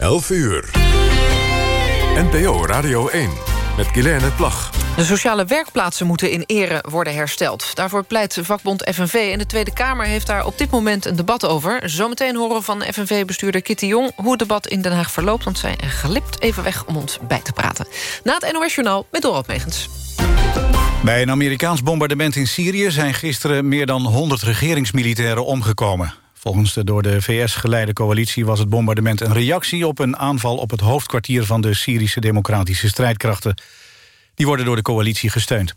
11 uur. NPO Radio 1 met Guilaine Plag. De sociale werkplaatsen moeten in ere worden hersteld. Daarvoor pleit vakbond FNV en de Tweede Kamer heeft daar op dit moment een debat over. Zometeen horen we van FNV-bestuurder Kitty Jong hoe het debat in Den Haag verloopt... want zij glipt even weg om ons bij te praten. Na het NOS Journaal met Dorot Megens. Bij een Amerikaans bombardement in Syrië zijn gisteren meer dan 100 regeringsmilitairen omgekomen. Volgens de door de VS geleide coalitie was het bombardement een reactie op een aanval op het hoofdkwartier van de Syrische democratische strijdkrachten. Die worden door de coalitie gesteund.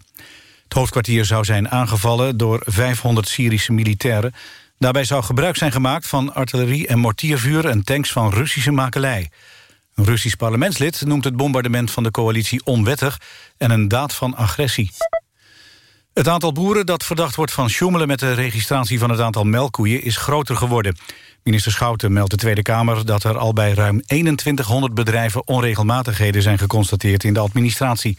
Het hoofdkwartier zou zijn aangevallen door 500 Syrische militairen. Daarbij zou gebruik zijn gemaakt van artillerie en mortiervuur en tanks van Russische makelij. Een Russisch parlementslid noemt het bombardement van de coalitie onwettig en een daad van agressie. Het aantal boeren dat verdacht wordt van sjoemelen met de registratie van het aantal melkkoeien is groter geworden. Minister Schouten meldt de Tweede Kamer dat er al bij ruim 2100 bedrijven onregelmatigheden zijn geconstateerd in de administratie.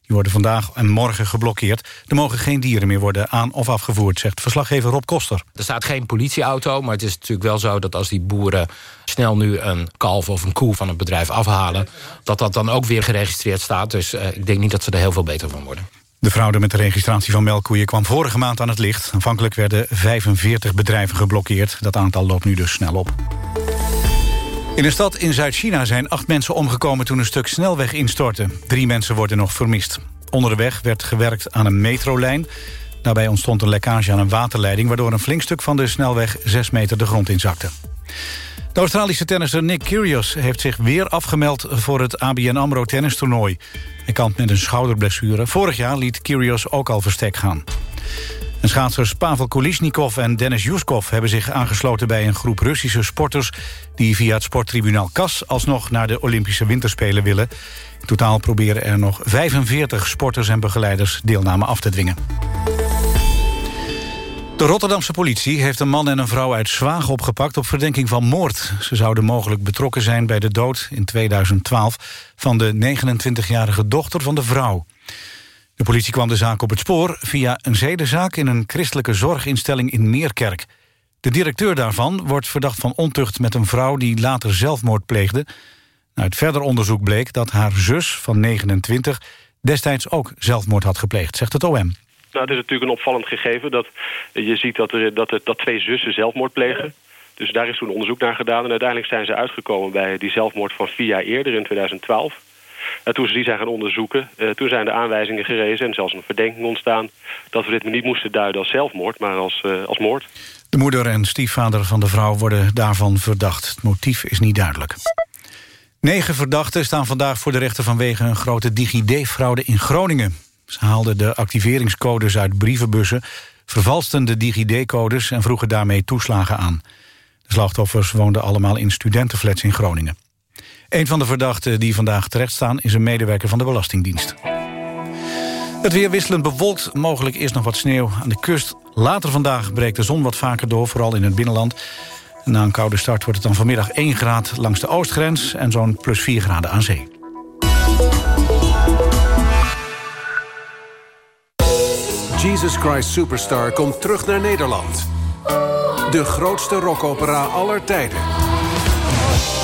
Die worden vandaag en morgen geblokkeerd. Er mogen geen dieren meer worden aan- of afgevoerd, zegt verslaggever Rob Koster. Er staat geen politieauto, maar het is natuurlijk wel zo... dat als die boeren snel nu een kalf of een koe van het bedrijf afhalen... dat dat dan ook weer geregistreerd staat. Dus uh, ik denk niet dat ze er heel veel beter van worden. De fraude met de registratie van melkkoeien kwam vorige maand aan het licht. Aanvankelijk werden 45 bedrijven geblokkeerd. Dat aantal loopt nu dus snel op. In een stad in Zuid-China zijn acht mensen omgekomen toen een stuk snelweg instortte. Drie mensen worden nog vermist. Onder de weg werd gewerkt aan een metrolijn. Daarbij ontstond een lekkage aan een waterleiding... waardoor een flink stuk van de snelweg 6 meter de grond inzakte. De Australische tennisser Nick Kyrgios heeft zich weer afgemeld... voor het ABN AMRO tennistoernooi. Hij kampt met een schouderblessure. Vorig jaar liet Kyrgios ook al verstek gaan. En schaatsers Pavel Kulisnikov en Dennis Yuskov hebben zich aangesloten bij een groep Russische sporters die via het sporttribunaal KAS alsnog naar de Olympische Winterspelen willen. In totaal proberen er nog 45 sporters en begeleiders deelname af te dwingen. De Rotterdamse politie heeft een man en een vrouw uit Zwaag opgepakt op verdenking van moord. Ze zouden mogelijk betrokken zijn bij de dood in 2012 van de 29-jarige dochter van de vrouw. De politie kwam de zaak op het spoor via een zedenzaak in een christelijke zorginstelling in Meerkerk. De directeur daarvan wordt verdacht van ontucht met een vrouw die later zelfmoord pleegde. Uit verder onderzoek bleek dat haar zus van 29 destijds ook zelfmoord had gepleegd, zegt het OM. Het is natuurlijk een opvallend gegeven dat je ziet dat, er, dat, dat twee zussen zelfmoord plegen. Dus daar is toen onderzoek naar gedaan. En uiteindelijk zijn ze uitgekomen bij die zelfmoord van vier jaar eerder in 2012. En toen ze die zijn gaan onderzoeken, uh, toen zijn de aanwijzingen gerezen... en zelfs een verdenking ontstaan dat we dit niet moesten duiden als zelfmoord... maar als, uh, als moord. De moeder en stiefvader van de vrouw worden daarvan verdacht. Het motief is niet duidelijk. Negen verdachten staan vandaag voor de rechter vanwege een grote DigiD-fraude in Groningen. Ze haalden de activeringscodes uit brievenbussen, vervalsten de DigiD-codes en vroegen daarmee toeslagen aan. De slachtoffers woonden allemaal in studentenflats in Groningen. Een van de verdachten die vandaag terechtstaan is een medewerker van de Belastingdienst. Het weer wisselend bewolkt, mogelijk is nog wat sneeuw aan de kust. Later vandaag breekt de zon wat vaker door, vooral in het binnenland. Na een koude start wordt het dan vanmiddag 1 graad langs de oostgrens... en zo'n plus 4 graden aan zee. Jesus Christ Superstar komt terug naar Nederland. De grootste rockopera aller tijden.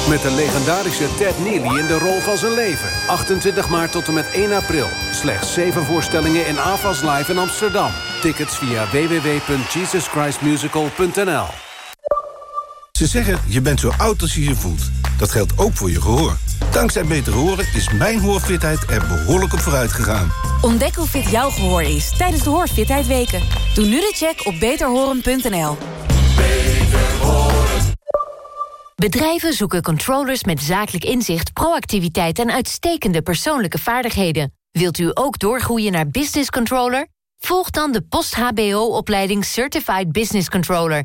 Met de legendarische Ted Neely in de rol van zijn leven. 28 maart tot en met 1 april. Slechts 7 voorstellingen in AFAS Live in Amsterdam. Tickets via www.jesuschristmusical.nl Ze zeggen, je bent zo oud als je je voelt. Dat geldt ook voor je gehoor. Dankzij Beter Horen is mijn hoorfitheid er behoorlijk op vooruit gegaan. Ontdek hoe fit jouw gehoor is tijdens de Hoorfitheid Weken. Doe nu de check op beterhoren.nl. Bedrijven zoeken controllers met zakelijk inzicht, proactiviteit en uitstekende persoonlijke vaardigheden. Wilt u ook doorgroeien naar business controller? Volg dan de post-HBO-opleiding Certified Business Controller.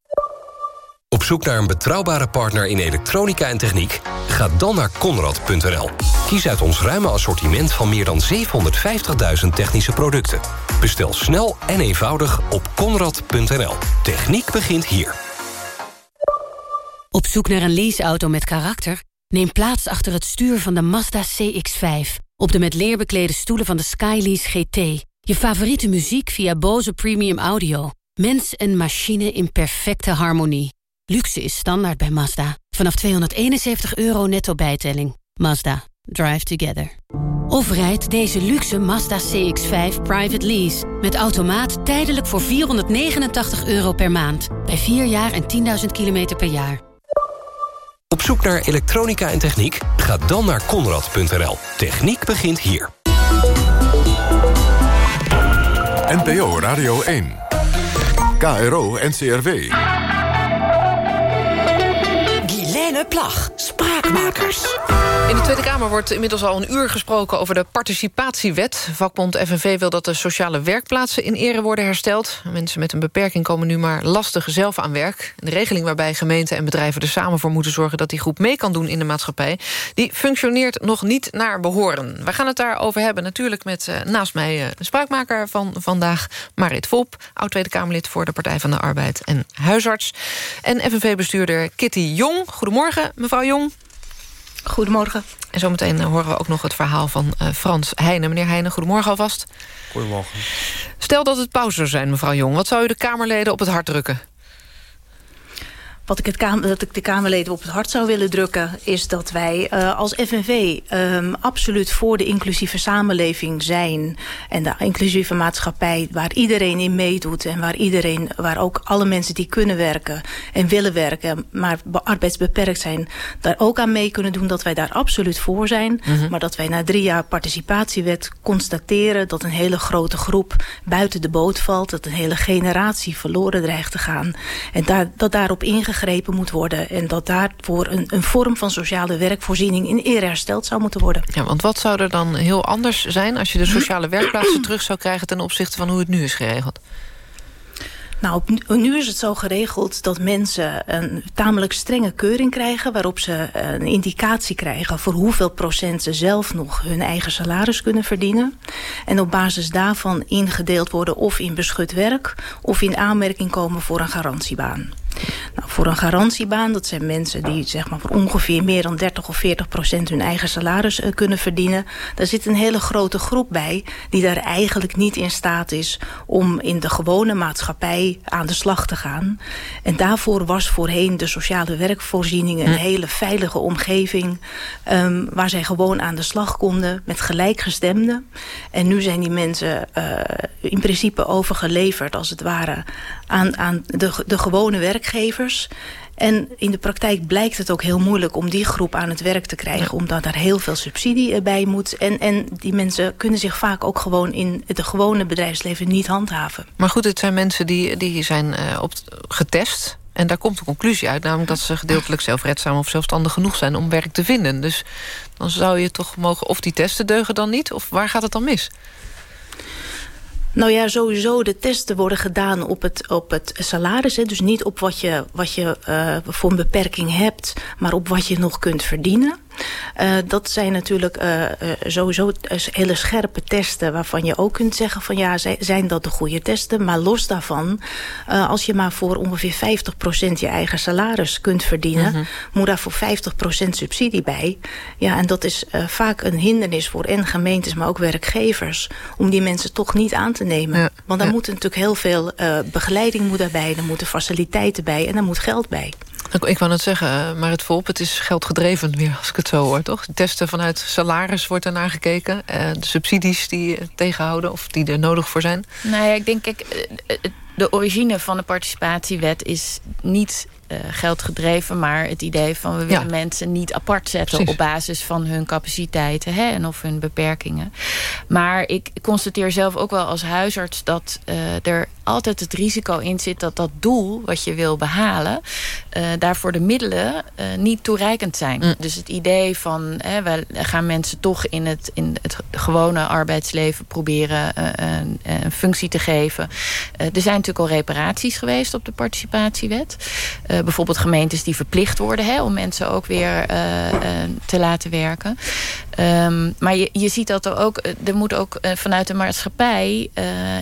Op zoek naar een betrouwbare partner in elektronica en techniek? Ga dan naar Conrad.nl. Kies uit ons ruime assortiment van meer dan 750.000 technische producten. Bestel snel en eenvoudig op Conrad.nl. Techniek begint hier. Op zoek naar een leaseauto met karakter? Neem plaats achter het stuur van de Mazda CX-5. Op de met leer beklede stoelen van de Skylease GT. Je favoriete muziek via Bose Premium Audio. Mens en machine in perfecte harmonie. Luxe is standaard bij Mazda. Vanaf 271 euro netto bijtelling. Mazda. Drive together. Of rijd deze luxe Mazda CX-5 private lease. Met automaat tijdelijk voor 489 euro per maand. Bij 4 jaar en 10.000 kilometer per jaar. Op zoek naar elektronica en techniek? Ga dan naar Conrad.nl. Techniek begint hier. NPO Radio 1. KRO NCRW. In de Tweede Kamer wordt inmiddels al een uur gesproken over de participatiewet. Vakbond FNV wil dat de sociale werkplaatsen in ere worden hersteld. Mensen met een beperking komen nu maar lastig zelf aan werk. De regeling waarbij gemeenten en bedrijven er samen voor moeten zorgen... dat die groep mee kan doen in de maatschappij... die functioneert nog niet naar behoren. We gaan het daarover hebben natuurlijk met uh, naast mij... Uh, de spraakmaker van vandaag, Marit Volp... oud-Tweede Kamerlid voor de Partij van de Arbeid en huisarts... en FNV-bestuurder Kitty Jong. Goedemorgen, mevrouw Jong. Goedemorgen. En zometeen horen we ook nog het verhaal van uh, Frans Heijnen. Meneer Heijnen, goedemorgen alvast. Goedemorgen. Stel dat het pauze zou zijn, mevrouw Jong. Wat zou u de Kamerleden op het hart drukken? Wat ik, het kamer, dat ik de Kamerleden op het hart zou willen drukken... is dat wij uh, als FNV um, absoluut voor de inclusieve samenleving zijn... en de inclusieve maatschappij waar iedereen in meedoet... en waar, iedereen, waar ook alle mensen die kunnen werken en willen werken... maar arbeidsbeperkt zijn, daar ook aan mee kunnen doen... dat wij daar absoluut voor zijn. Mm -hmm. Maar dat wij na drie jaar participatiewet constateren... dat een hele grote groep buiten de boot valt... dat een hele generatie verloren dreigt te gaan. En daar, dat daarop ingegaan ingegrepen moet worden... en dat daarvoor een, een vorm van sociale werkvoorziening in ere hersteld zou moeten worden. Ja, want wat zou er dan heel anders zijn... als je de sociale werkplaatsen terug zou krijgen... ten opzichte van hoe het nu is geregeld? Nou, nu is het zo geregeld dat mensen een tamelijk strenge keuring krijgen... waarop ze een indicatie krijgen voor hoeveel procent ze zelf nog hun eigen salaris kunnen verdienen. En op basis daarvan ingedeeld worden of in beschut werk... of in aanmerking komen voor een garantiebaan. Nou, voor een garantiebaan, dat zijn mensen die zeg maar, voor ongeveer meer dan 30 of 40 procent hun eigen salaris uh, kunnen verdienen. Daar zit een hele grote groep bij die daar eigenlijk niet in staat is om in de gewone maatschappij aan de slag te gaan. En daarvoor was voorheen de sociale werkvoorziening een hele veilige omgeving um, waar zij gewoon aan de slag konden met gelijkgestemden. En nu zijn die mensen uh, in principe overgeleverd als het ware aan, aan de, de gewone werkgevers. En in de praktijk blijkt het ook heel moeilijk om die groep aan het werk te krijgen. Omdat daar heel veel subsidie bij moet. En, en die mensen kunnen zich vaak ook gewoon in het gewone bedrijfsleven niet handhaven. Maar goed, het zijn mensen die, die zijn uh, op, getest. En daar komt de conclusie uit, namelijk dat ze gedeeltelijk zelfredzaam of zelfstandig genoeg zijn om werk te vinden. Dus dan zou je toch mogen, of die testen deugen dan niet, of waar gaat het dan mis? Nou ja, sowieso de testen worden gedaan op het, op het salaris. Hè. Dus niet op wat je, wat je uh, voor een beperking hebt, maar op wat je nog kunt verdienen. Uh, dat zijn natuurlijk uh, uh, sowieso hele scherpe testen... waarvan je ook kunt zeggen van ja, zijn dat de goede testen? Maar los daarvan, als je maar voor ongeveer 50% je eigen salaris kunt verdienen... Mm -hmm. moet daar voor 50% subsidie bij. Ja, en dat is vaak een hindernis voor en gemeentes, maar ook werkgevers... om die mensen toch niet aan te nemen. Ja. Want daar ja. moet natuurlijk heel veel begeleiding moet daarbij... er moeten faciliteiten bij en er moet geld bij. Ik, ik wou net zeggen, maar het volp, het is geldgedreven weer, als ik het zo hoor, toch? Testen vanuit salaris wordt ernaar gekeken. Uh, de subsidies die tegenhouden of die er nodig voor zijn. Nou ja, ik denk, kijk, de origine van de participatiewet is niet uh, geldgedreven, maar het idee van we willen ja. mensen niet apart zetten Precies. op basis van hun capaciteiten hè, en of hun beperkingen. Maar ik constateer zelf ook wel als huisarts dat uh, er altijd het risico in zit dat dat doel wat je wil behalen, uh, daarvoor de middelen niet toereikend zijn. Mm. Dus het idee van hè, we gaan mensen toch in het, in het gewone arbeidsleven proberen een, een, functie te geven. er zijn natuurlijk al reparaties geweest op de participatiewet. bijvoorbeeld gemeentes die verplicht worden... Hè, om mensen ook weer te laten werken. Um, maar je, je ziet dat er ook... er moet ook vanuit de maatschappij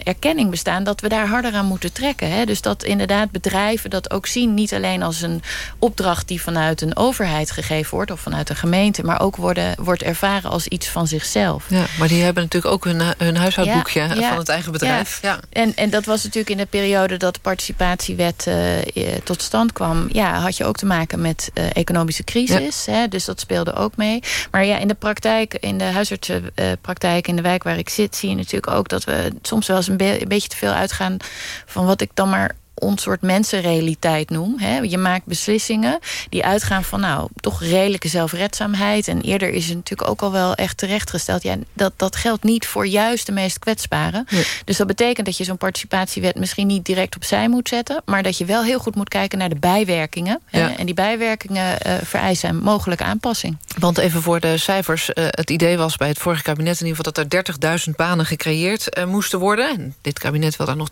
erkenning bestaan... dat we daar harder aan moeten trekken. Hè? Dus dat inderdaad bedrijven dat ook zien... niet alleen als een opdracht die vanuit een overheid gegeven wordt... of vanuit een gemeente... maar ook worden, wordt ervaren als iets van zichzelf. Ja, maar die hebben natuurlijk ook hun, hun huishoudboekje van het eigen bedrijf. Ja. En, en dat was natuurlijk in de periode dat de participatiewet uh, tot stand kwam... ja, had je ook te maken met uh, economische crisis. Hè, dus dat speelde ook mee. Maar ja, in de praktijk, in de huisartsenpraktijk... in de wijk waar ik zit, zie je natuurlijk ook... dat we soms wel eens een, een beetje te veel uitgaan... van wat ik dan maar ons soort mensenrealiteit noem. Hè. Je maakt beslissingen die uitgaan van nou, toch redelijke zelfredzaamheid. En eerder is het natuurlijk ook al wel echt terechtgesteld. Ja, dat, dat geldt niet voor juist de meest kwetsbaren. Dus dat betekent dat je zo'n participatiewet misschien niet direct opzij moet zetten. Maar dat je wel heel goed moet kijken naar de bijwerkingen. Hè. En die bijwerkingen uh, vereisen een mogelijke aanpassing. Want even voor de cijfers. Uh, het idee was bij het vorige kabinet in ieder geval... dat er 30.000 banen gecreëerd uh, moesten worden. En dit kabinet wil daar nog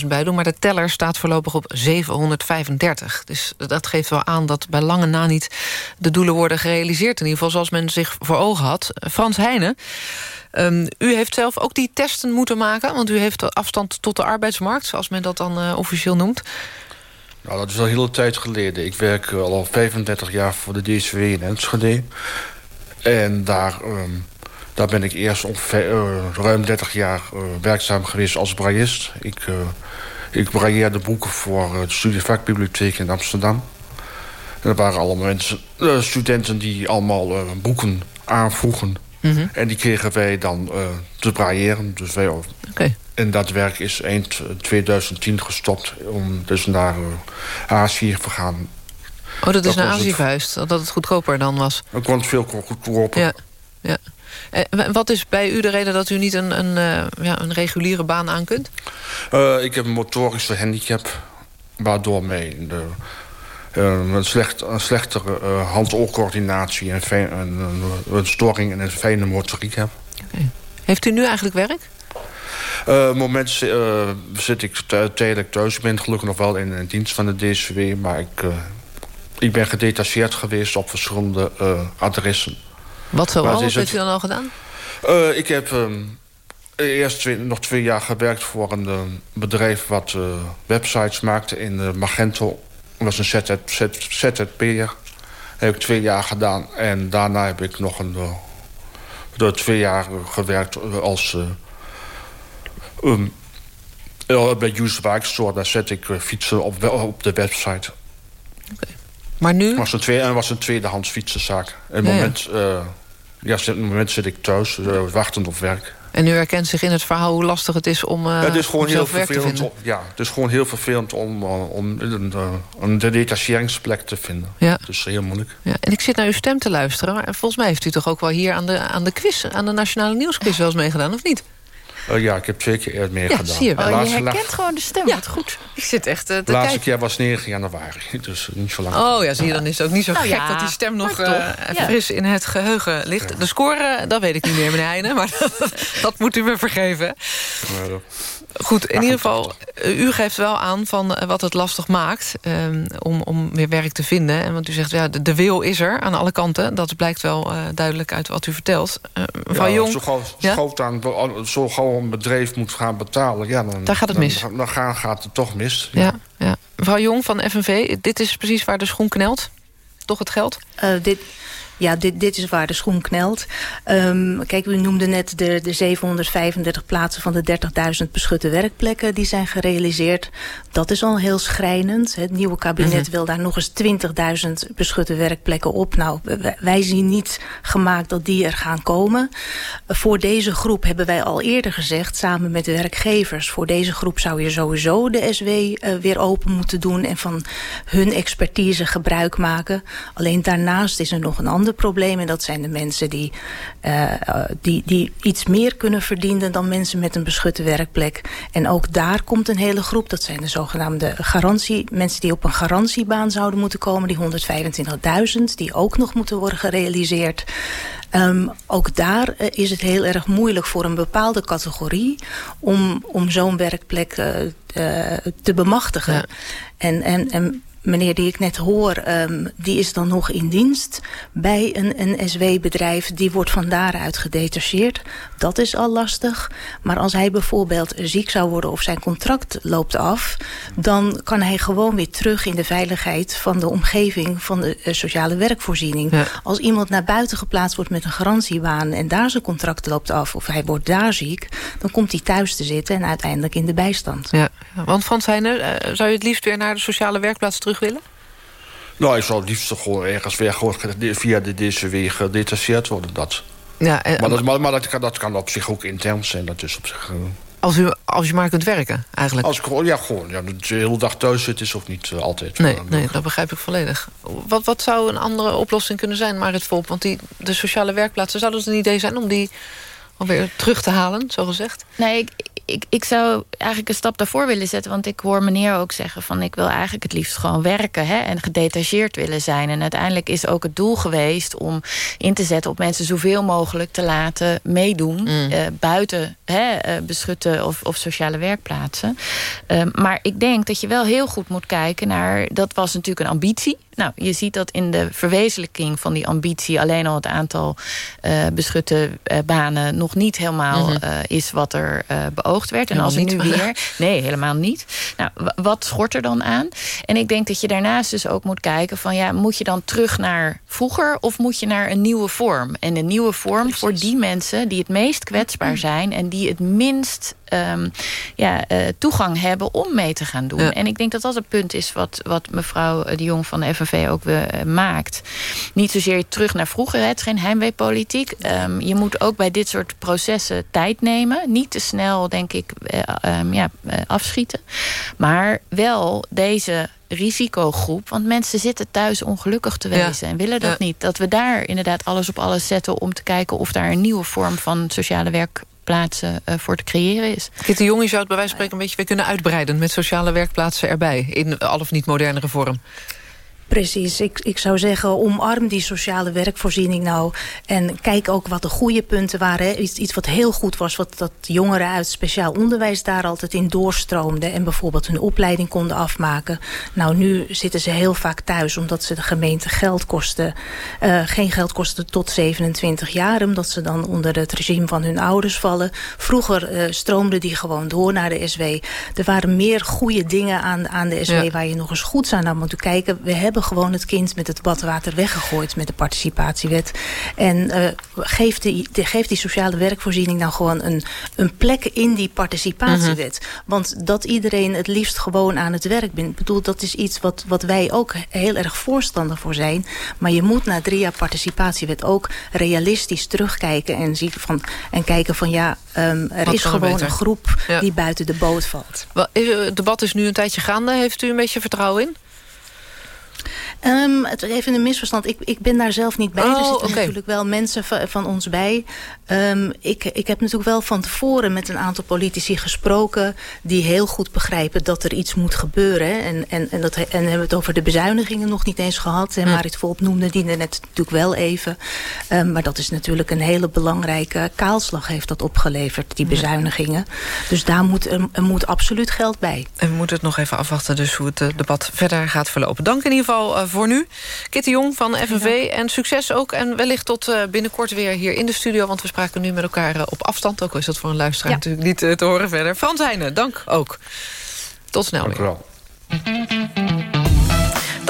20.000 bij doen. Maar de teller staat voor voorlopig op 735. Dus dat geeft wel aan dat bij lange na niet de doelen worden gerealiseerd. In ieder geval zoals men zich voor ogen had. Frans Heijnen, um, u heeft zelf ook die testen moeten maken... want u heeft afstand tot de arbeidsmarkt, zoals men dat dan uh, officieel noemt. Nou, dat is al hele tijd geleden. Ik werk al 35 jaar voor de DCW in Enschede. En daar, um, daar ben ik eerst ongeveer uh, ruim 30 jaar werkzaam geweest als braillist. Ik ik brailleerde boeken voor de studievakbibliotheek in Amsterdam. En er waren allemaal mensen, uh, studenten die allemaal uh, boeken aanvroegen. Mm -hmm. En die kregen wij dan te brailleren. Dus wij, okay. En dat werk is eind 2010 gestopt. Om dus naar Azië te gaan. Oh, dat is naar Azië verhuisd? Dat het goedkoper dan was? Het kwam veel goedkoper. Ja, ja. En wat is bij u de reden dat u niet een, een, uh, ja, een reguliere baan aan kunt? Uh, ik heb een motorische handicap. Waardoor mij de, uh, een, slecht, een slechtere hand-oogcoördinatie... en een, een, een, storing in een fijne motoriek heb. Okay. Heeft u nu eigenlijk werk? Uh, moment zit ik tijdelijk thuis. Ik ben gelukkig nog wel in, in dienst van de DCW. Maar ik, ik ben gedetacheerd geweest op verschillende adressen. Wat zo Wat heeft u dan al gedaan? Uh, ik heb um, eerst twee, nog twee jaar gewerkt voor een uh, bedrijf... wat uh, websites maakte in Magento. Dat was een ZZP'er. Dat heb ik twee jaar gedaan. En daarna heb ik nog een, door twee jaar gewerkt als... Um, bij Used Bike Store, daar zet ik fietsen op, op de website. Okay. Maar nu? Het was een, tweede, was een tweedehands fietsenzaak. En het ja, moment... Ja. Ja, op het moment zit ik thuis, uh, wachtend op werk. En u herkent zich in het verhaal hoe lastig het is om, uh, ja, het is gewoon heel vervelend om, Ja, het is gewoon heel vervelend om, uh, om een, een detacheringsplek te vinden. Ja. Het is heel moeilijk. Ja, en ik zit naar uw stem te luisteren. Maar volgens mij heeft u toch ook wel hier aan de, aan de quiz... aan de Nationale Nieuwsquiz wel eens meegedaan, of niet? Uh, ja, ik heb twee keer meer ja, gedaan. Zie je, wel. je herkent gewoon de stem. Ja, goed. Ik zit echt uh, De laatste keer was 9 januari, dus niet zo lang. Oh ja, zie je, dan is het ook niet zo nou, gek dat die stem nog uh, fris in het geheugen ligt. De score, dat weet ik niet meer, meneer Heijnen, maar dat, dat moet u me vergeven. Goed, in ieder geval, u geeft wel aan van wat het lastig maakt um, om, om weer werk te vinden. En want u zegt, ja, de, de wil is er aan alle kanten. Dat blijkt wel uh, duidelijk uit wat u vertelt. Uh, mevrouw ja, Jong... Zo gauw, ja? aan, zo gauw een bedrijf moet gaan betalen... Ja, dan, Daar gaat het mis. Dan, dan gaat het toch mis. Ja. Ja, Mevrouw Jong van FNV, dit is precies waar de schoen knelt? Toch het geld? Uh, dit, ja, dit, dit is waar de schoen knelt. Um, kijk, u noemde net de, de 735 plaatsen van de 30.000 beschutte werkplekken... die zijn gerealiseerd. Dat is al heel schrijnend. Het nieuwe kabinet mm -hmm. wil daar nog eens 20.000 beschutte werkplekken op. Nou, wij zien niet gemaakt dat die er gaan komen. Voor deze groep hebben wij al eerder gezegd, samen met de werkgevers... voor deze groep zou je sowieso de SW uh, weer open moeten doen... en van hun expertise gebruik maken. Alleen daarnaast is er nog een ander probleem. En dat zijn de mensen die, uh, die, die iets meer kunnen verdienen... dan mensen met een beschutte werkplek. En ook daar komt een hele groep. Dat zijn de zogenaamde garantie. Mensen die op een garantiebaan zouden moeten komen. Die 125.000. Die ook nog moeten worden gerealiseerd. Um, ook daar uh, is het heel erg moeilijk voor een bepaalde categorie... om, om zo'n werkplek uh, te bemachtigen. Ja. En, en, en meneer die ik net hoor, um, die is dan nog in dienst bij een, een SW-bedrijf. Die wordt van daaruit gedetacheerd. Dat is al lastig. Maar als hij bijvoorbeeld ziek zou worden of zijn contract loopt af... dan kan hij gewoon weer terug in de veiligheid van de omgeving... van de uh, sociale werkvoorziening. Ja. Als iemand naar buiten geplaatst wordt met een garantiebaan... en daar zijn contract loopt af of hij wordt daar ziek... dan komt hij thuis te zitten en uiteindelijk in de bijstand. Ja, want Frans uh, zou je het liefst weer naar de sociale werkplaats terug willen? Nou, ik zou het liefst gewoon ergens weer gewoon via de DCW gedetacheerd worden. Dat. Ja, en, maar dat, maar, maar dat, kan, dat kan op zich ook intern zijn. Dat is op zich... Uh, als u, als je maar kunt werken, eigenlijk? Als ik gewoon, ja, gewoon. Ja, dat je de hele dag thuis zit is ook niet uh, altijd. Nee, nee, dat begrijp ik volledig. Wat, wat zou een andere oplossing kunnen zijn, Marit Volp? Want die, de sociale werkplaatsen, zou het een idee zijn om die alweer terug te halen, zo gezegd? Nee, ik, ik, ik zou eigenlijk een stap daarvoor willen zetten. Want ik hoor meneer ook zeggen van ik wil eigenlijk het liefst gewoon werken. Hè, en gedetacheerd willen zijn. En uiteindelijk is ook het doel geweest om in te zetten op mensen zoveel mogelijk te laten meedoen. Mm. Uh, buiten hè, uh, beschutte of, of sociale werkplaatsen. Uh, maar ik denk dat je wel heel goed moet kijken naar... dat was natuurlijk een ambitie. Nou, je ziet dat in de verwezenlijking van die ambitie... alleen al het aantal uh, beschutte uh, banen nog niet helemaal mm -hmm. uh, is wat er beoogd werd. En als er nu weer... Nee, helemaal niet. Nou, wat schort er dan aan? En ik denk dat je daarnaast dus ook moet kijken van... ja, moet je dan terug naar vroeger of moet je naar een nieuwe vorm? En een nieuwe vorm Precies. voor die mensen die het meest kwetsbaar zijn... en die het minst um, ja, uh, toegang hebben om mee te gaan doen. Ja. En ik denk dat dat het punt is wat, wat mevrouw de Jong van de FNV ook uh, maakt. Niet zozeer terug naar vroeger, het is geen heimweepolitiek. Um, je moet ook bij dit soort processen tijd nemen. Niet te snel, denk ik, uh, um, ja, afschieten. Maar wel deze risicogroep. Want mensen zitten thuis ongelukkig te wezen ja. en willen dat ja. niet. Dat we daar inderdaad alles op alles zetten om te kijken of daar een nieuwe vorm van sociale werk plaatsen uh, voor te creëren is. Kitty Jong, je zou het bij wijze van spreken een beetje weer kunnen uitbreiden... met sociale werkplaatsen erbij, in al of niet modernere vorm. Precies, ik, ik zou zeggen omarm die sociale werkvoorziening nou. En kijk ook wat de goede punten waren. Hè. Iets, iets wat heel goed was, wat dat jongeren uit speciaal onderwijs daar altijd in doorstroomden. En bijvoorbeeld hun opleiding konden afmaken. Nou, nu zitten ze heel vaak thuis omdat ze de gemeente geld kosten. Uh, geen geld kosten tot 27 jaar, omdat ze dan onder het regime van hun ouders vallen. Vroeger uh, stroomden die gewoon door naar de SW. Er waren meer goede dingen aan, aan de SW ja. waar je nog eens goed naar moeten kijken. We hebben gewoon het kind met het badwater weggegooid met de participatiewet. En uh, geef, die, de, geef die sociale werkvoorziening nou gewoon een, een plek in die participatiewet. -hmm. Want dat iedereen het liefst gewoon aan het werk bent. Ik bedoel, dat is iets wat, wat wij ook heel erg voorstander voor zijn. Maar je moet na drie jaar participatiewet ook realistisch terugkijken en, zien van, en kijken van ja, um, er wat is gewoon beter? een groep ja. die buiten de boot valt. Het debat is nu een tijdje gaande. Heeft u een beetje vertrouwen in? Um, het even een misverstand. Ik, ik ben daar zelf niet bij. Oh, er zitten okay. natuurlijk wel mensen van, van ons bij. Um, ik, ik heb natuurlijk wel van tevoren met een aantal politici gesproken... die heel goed begrijpen dat er iets moet gebeuren. En, en, en, dat, en hebben we het over de bezuinigingen nog niet eens gehad. En. Marit Volp noemde die net natuurlijk wel even. Um, maar dat is natuurlijk een hele belangrijke kaalslag heeft dat opgeleverd, die bezuinigingen. Dus daar moet, er, er moet absoluut geld bij. En we moeten het nog even afwachten dus hoe het debat verder gaat verlopen. Dank in ieder geval uh, voor nu. Kitty Jong van FNV. En succes ook. En wellicht tot uh, binnenkort weer hier in de studio. Want we spraken nu met elkaar uh, op afstand. Ook al is dat voor een luisteraar ja. natuurlijk niet uh, te horen verder. Frans Heijnen, dank ook. Tot snel dank weer. Wel.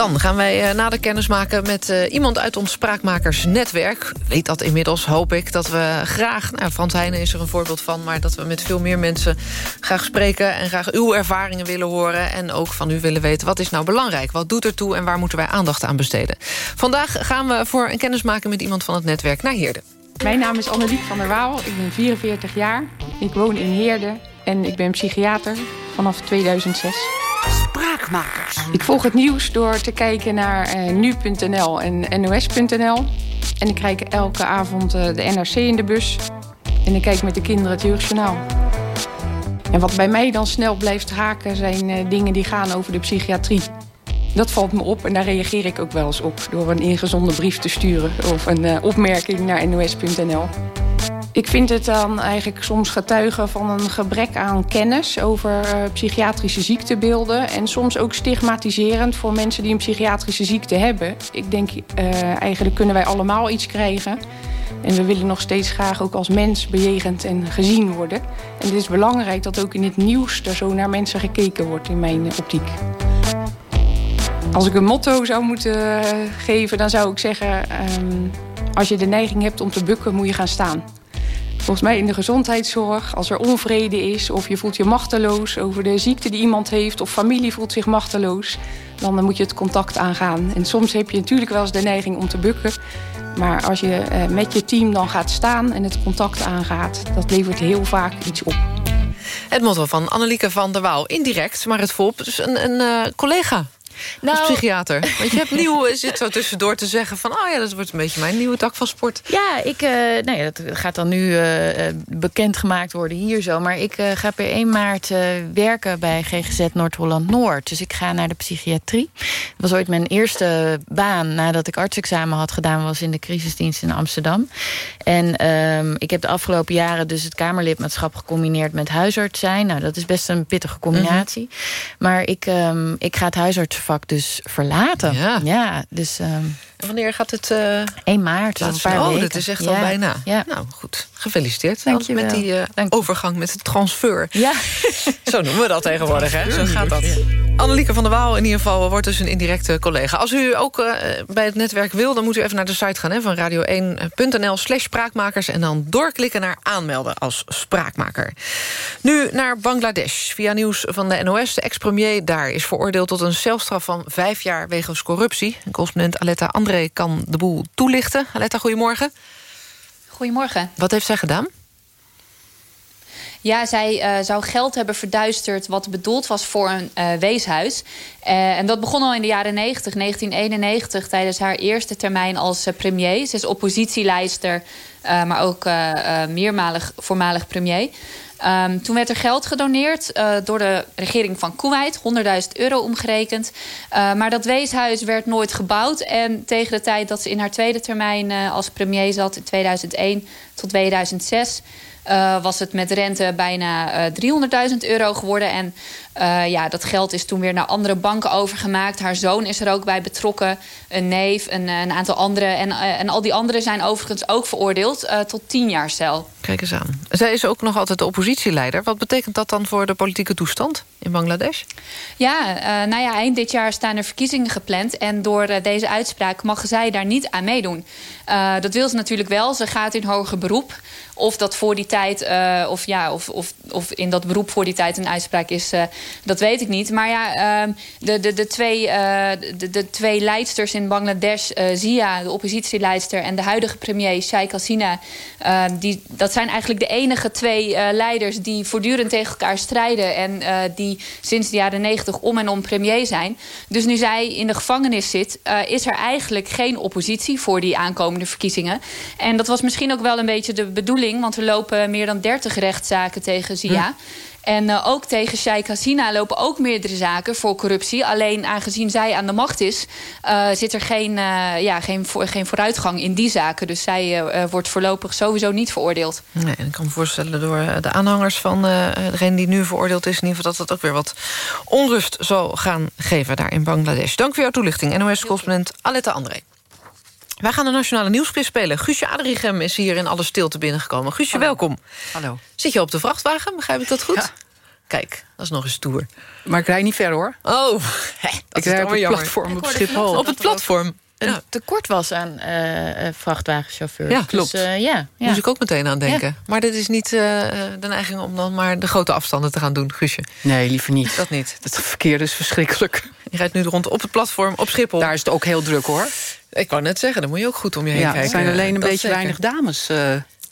Dan gaan wij uh, nader kennis maken met uh, iemand uit ons Spraakmakersnetwerk. Weet dat inmiddels, hoop ik, dat we graag... Nou, Frans Heijnen is er een voorbeeld van... maar dat we met veel meer mensen graag spreken... en graag uw ervaringen willen horen... en ook van u willen weten wat is nou belangrijk. Wat doet er toe en waar moeten wij aandacht aan besteden? Vandaag gaan we voor een kennis maken met iemand van het netwerk naar Heerde. Mijn naam is Anneliek van der Waal, ik ben 44 jaar. Ik woon in Heerde en ik ben psychiater vanaf 2006. Spraakmakers. Ik volg het nieuws door te kijken naar uh, nu.nl en nos.nl. En ik krijg elke avond uh, de NRC in de bus. En ik kijk met de kinderen het jeugdjournaal. En wat bij mij dan snel blijft haken zijn uh, dingen die gaan over de psychiatrie. Dat valt me op en daar reageer ik ook wel eens op... door een ingezonden brief te sturen of een opmerking naar nos.nl. Ik vind het dan eigenlijk soms getuigen van een gebrek aan kennis over uh, psychiatrische ziektebeelden. En soms ook stigmatiserend voor mensen die een psychiatrische ziekte hebben. Ik denk, uh, eigenlijk kunnen wij allemaal iets krijgen. En we willen nog steeds graag ook als mens bejegend en gezien worden. En het is belangrijk dat ook in het nieuws er zo naar mensen gekeken wordt in mijn optiek. Als ik een motto zou moeten geven, dan zou ik zeggen... Um, als je de neiging hebt om te bukken, moet je gaan staan. Volgens mij in de gezondheidszorg, als er onvrede is... of je voelt je machteloos over de ziekte die iemand heeft... of familie voelt zich machteloos, dan moet je het contact aangaan. En soms heb je natuurlijk wel eens de neiging om te bukken... maar als je uh, met je team dan gaat staan en het contact aangaat... dat levert heel vaak iets op. Het motto van Annelieke van der Wouw. Indirect, maar het volgt dus een, een uh, collega nou, als psychiater. Want je hebt nieuw, zit zo tussendoor te zeggen van... oh ja, dat wordt een beetje mijn nieuwe tak van sport. Ja, ik, uh, nou ja, dat gaat dan nu uh, bekendgemaakt worden hier zo. Maar ik uh, ga per 1 maart werken bij GGZ Noord-Holland-Noord. Dus ik ga naar de psychiatrie. Dat was ooit mijn eerste baan nadat ik artsexamen had gedaan... was in de crisisdienst in Amsterdam. En um, ik heb de afgelopen jaren dus het Kamerlidmaatschap gecombineerd met huisarts zijn. Nou, dat is best een pittige combinatie. Mm -hmm. Maar ik, um, ik ga het huisartsvak dus verlaten. Ja, ja dus... Um, wanneer gaat het? Uh, 1 maart, een paar oh, weken. dat is echt ja. al bijna. Ja. Nou, goed. Gefeliciteerd Dank je met wel. die uh, overgang met het transfer. Ja. Zo noemen we dat tegenwoordig, hè? Zo gaat dat. Annelieke van der Waal in ieder geval wordt dus een indirecte collega. Als u ook uh, bij het netwerk wil, dan moet u even naar de site gaan... Hè, van radio1.nl slash spraakmakers... en dan doorklikken naar aanmelden als spraakmaker. Nu naar Bangladesh. Via nieuws van de NOS. De ex-premier daar is veroordeeld tot een celstraf van vijf jaar... wegens corruptie. En correspondent Aletta André kan de boel toelichten. Aletta, goedemorgen. Goedemorgen. Wat heeft zij gedaan? Ja, zij uh, zou geld hebben verduisterd wat bedoeld was voor een uh, weeshuis. Uh, en dat begon al in de jaren 90, 1991, tijdens haar eerste termijn als premier. Ze is oppositielijster, maar ook meermalig voormalig premier. Um, toen werd er geld gedoneerd uh, door de regering van Kuwait, 100.000 euro omgerekend. Uh, maar dat weeshuis werd nooit gebouwd. En tegen de tijd dat ze in haar tweede termijn uh, als premier zat, in 2001 tot 2006... Uh, was het met rente bijna uh, 300.000 euro geworden. En uh, ja, dat geld is toen weer naar andere banken overgemaakt. Haar zoon is er ook bij betrokken. Een neef, een, een aantal anderen. En, en al die anderen zijn overigens ook veroordeeld tot 10 jaar cel. Kijk eens aan. Zij is ook nog altijd de oppositieleider. Wat betekent dat dan voor de politieke toestand in Bangladesh? Ja, nou ja, eind dit jaar staan er verkiezingen gepland. En door deze uitspraak mag zij daar niet aan meedoen. dat wil ze natuurlijk wel. Ze gaat in hoger beroep. Of dat voor die tijd, of, ja, of, of, of in dat beroep voor die tijd een uitspraak is, dat weet ik niet. Maar ja, uh, de, de, de, twee, de, de twee leidsters in Bangladesh, Zia, de oppositieleidster, en de huidige premier, Sheikh Hasina, die, dat zijn eigenlijk de enige twee leiders die voortdurend tegen elkaar strijden en die sinds de jaren negentig om en om premier zijn. Dus nu zij in de gevangenis zit, is er eigenlijk geen oppositie voor die aankomende verkiezingen. En dat was misschien ook wel een beetje de bedoeling want er lopen meer dan 30 rechtszaken tegen Zia. En uh, ook tegen Sheikh Hasina lopen ook meerdere zaken voor corruptie. Alleen aangezien zij aan de macht is, uh, zit er geen, uh, ja, geen, geen vooruitgang in die zaken. Dus zij wordt voorlopig sowieso niet veroordeeld. Nee, ik kan me voorstellen door de aanhangers van degene die nu veroordeeld is... in ieder geval dat dat ook weer wat onrust zal gaan geven daar in Bangladesh. Dank voor jouw toelichting. NOS-correspondent Aletta André. Wij gaan de Nationale Nieuwsquiz spelen. Guusje Adrichem is hier in alle stilte binnengekomen. Guusje, Hallo. welkom. Hallo. Zit je op de vrachtwagen, begrijp ik dat goed? Ja. Kijk, dat is nog eens stoer. Maar ik rijd niet ver, hoor. Oh, dat ik is rijd op het jammer. platform op Schiphol. Op het platform. Een tekort was aan uh, vrachtwagenchauffeurs. Ja, klopt. Dus, uh, ja, ja. Moest ik ook meteen aan denken. Ja. Maar dit is niet uh, de neiging om dan maar de grote afstanden te gaan doen, Guusje. Nee, liever niet. Dat niet. Het verkeer is verschrikkelijk. Je rijdt nu rond op het platform op Schiphol. Daar is het ook heel druk, hoor. Ik wou net zeggen, dan moet je ook goed om je heen ja, kijken. Er zijn alleen een Dat beetje zeker. weinig dames. Uh...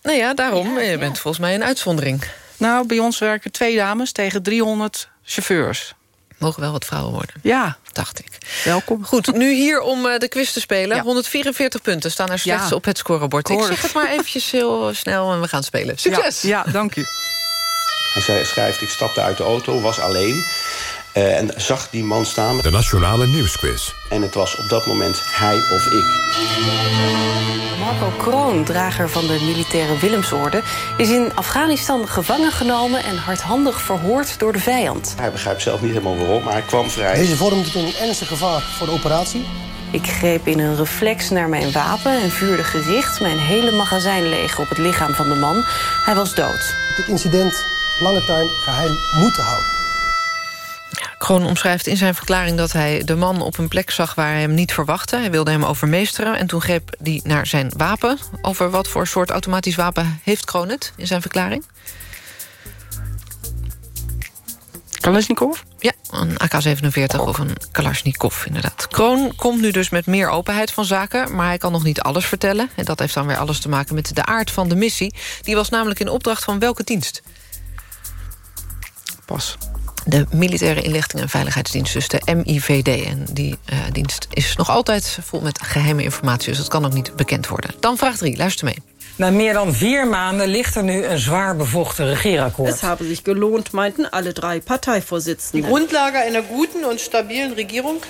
Nou ja, daarom. je bent volgens mij een uitzondering. Nou, bij ons werken twee dames tegen 300 chauffeurs. Mogen wel wat vrouwen worden. Ja. Dacht ik. Welkom. Goed, nu hier om uh, de quiz te spelen. Ja. 144 punten staan er slechts ja. op het scorebord. Ik zeg het maar eventjes heel snel en we gaan spelen. Succes! Ja, ja dank u. Hij schrijft, ik stapte uit de auto, was alleen... Uh, en zag die man staan. De Nationale Nieuwsquiz. En het was op dat moment hij of ik. Marco Kroon, drager van de militaire Willemsorde... is in Afghanistan gevangen genomen en hardhandig verhoord door de vijand. Hij begrijpt zelf niet helemaal waarom, maar hij kwam vrij. Deze vormde toen een ernstig gevaar voor de operatie. Ik greep in een reflex naar mijn wapen en vuurde gericht... mijn hele magazijn leeg op het lichaam van de man. Hij was dood. Dit incident lange tijd geheim moeten houden. Kroon omschrijft in zijn verklaring dat hij de man op een plek zag... waar hij hem niet verwachtte. Hij wilde hem overmeesteren en toen greep hij naar zijn wapen. Over wat voor soort automatisch wapen heeft Kroon het in zijn verklaring? Kalashnikov? Ja, een AK-47 of een Kalashnikov, inderdaad. Kroon komt nu dus met meer openheid van zaken... maar hij kan nog niet alles vertellen. En dat heeft dan weer alles te maken met de aard van de missie. Die was namelijk in opdracht van welke dienst? Pas. De Militaire Inlichting en Veiligheidsdienst, dus de MIVD. En die uh, dienst is nog altijd vol met geheime informatie... dus dat kan ook niet bekend worden. Dan vraag 3, luister mee. Na meer dan vier maanden ligt er nu een zwaar bevochten regeerakkoord. Het hebben zich gelohnt, meinten alle drie partijvoorzittenden. Die Grundlage einer guten und stabilen Regierung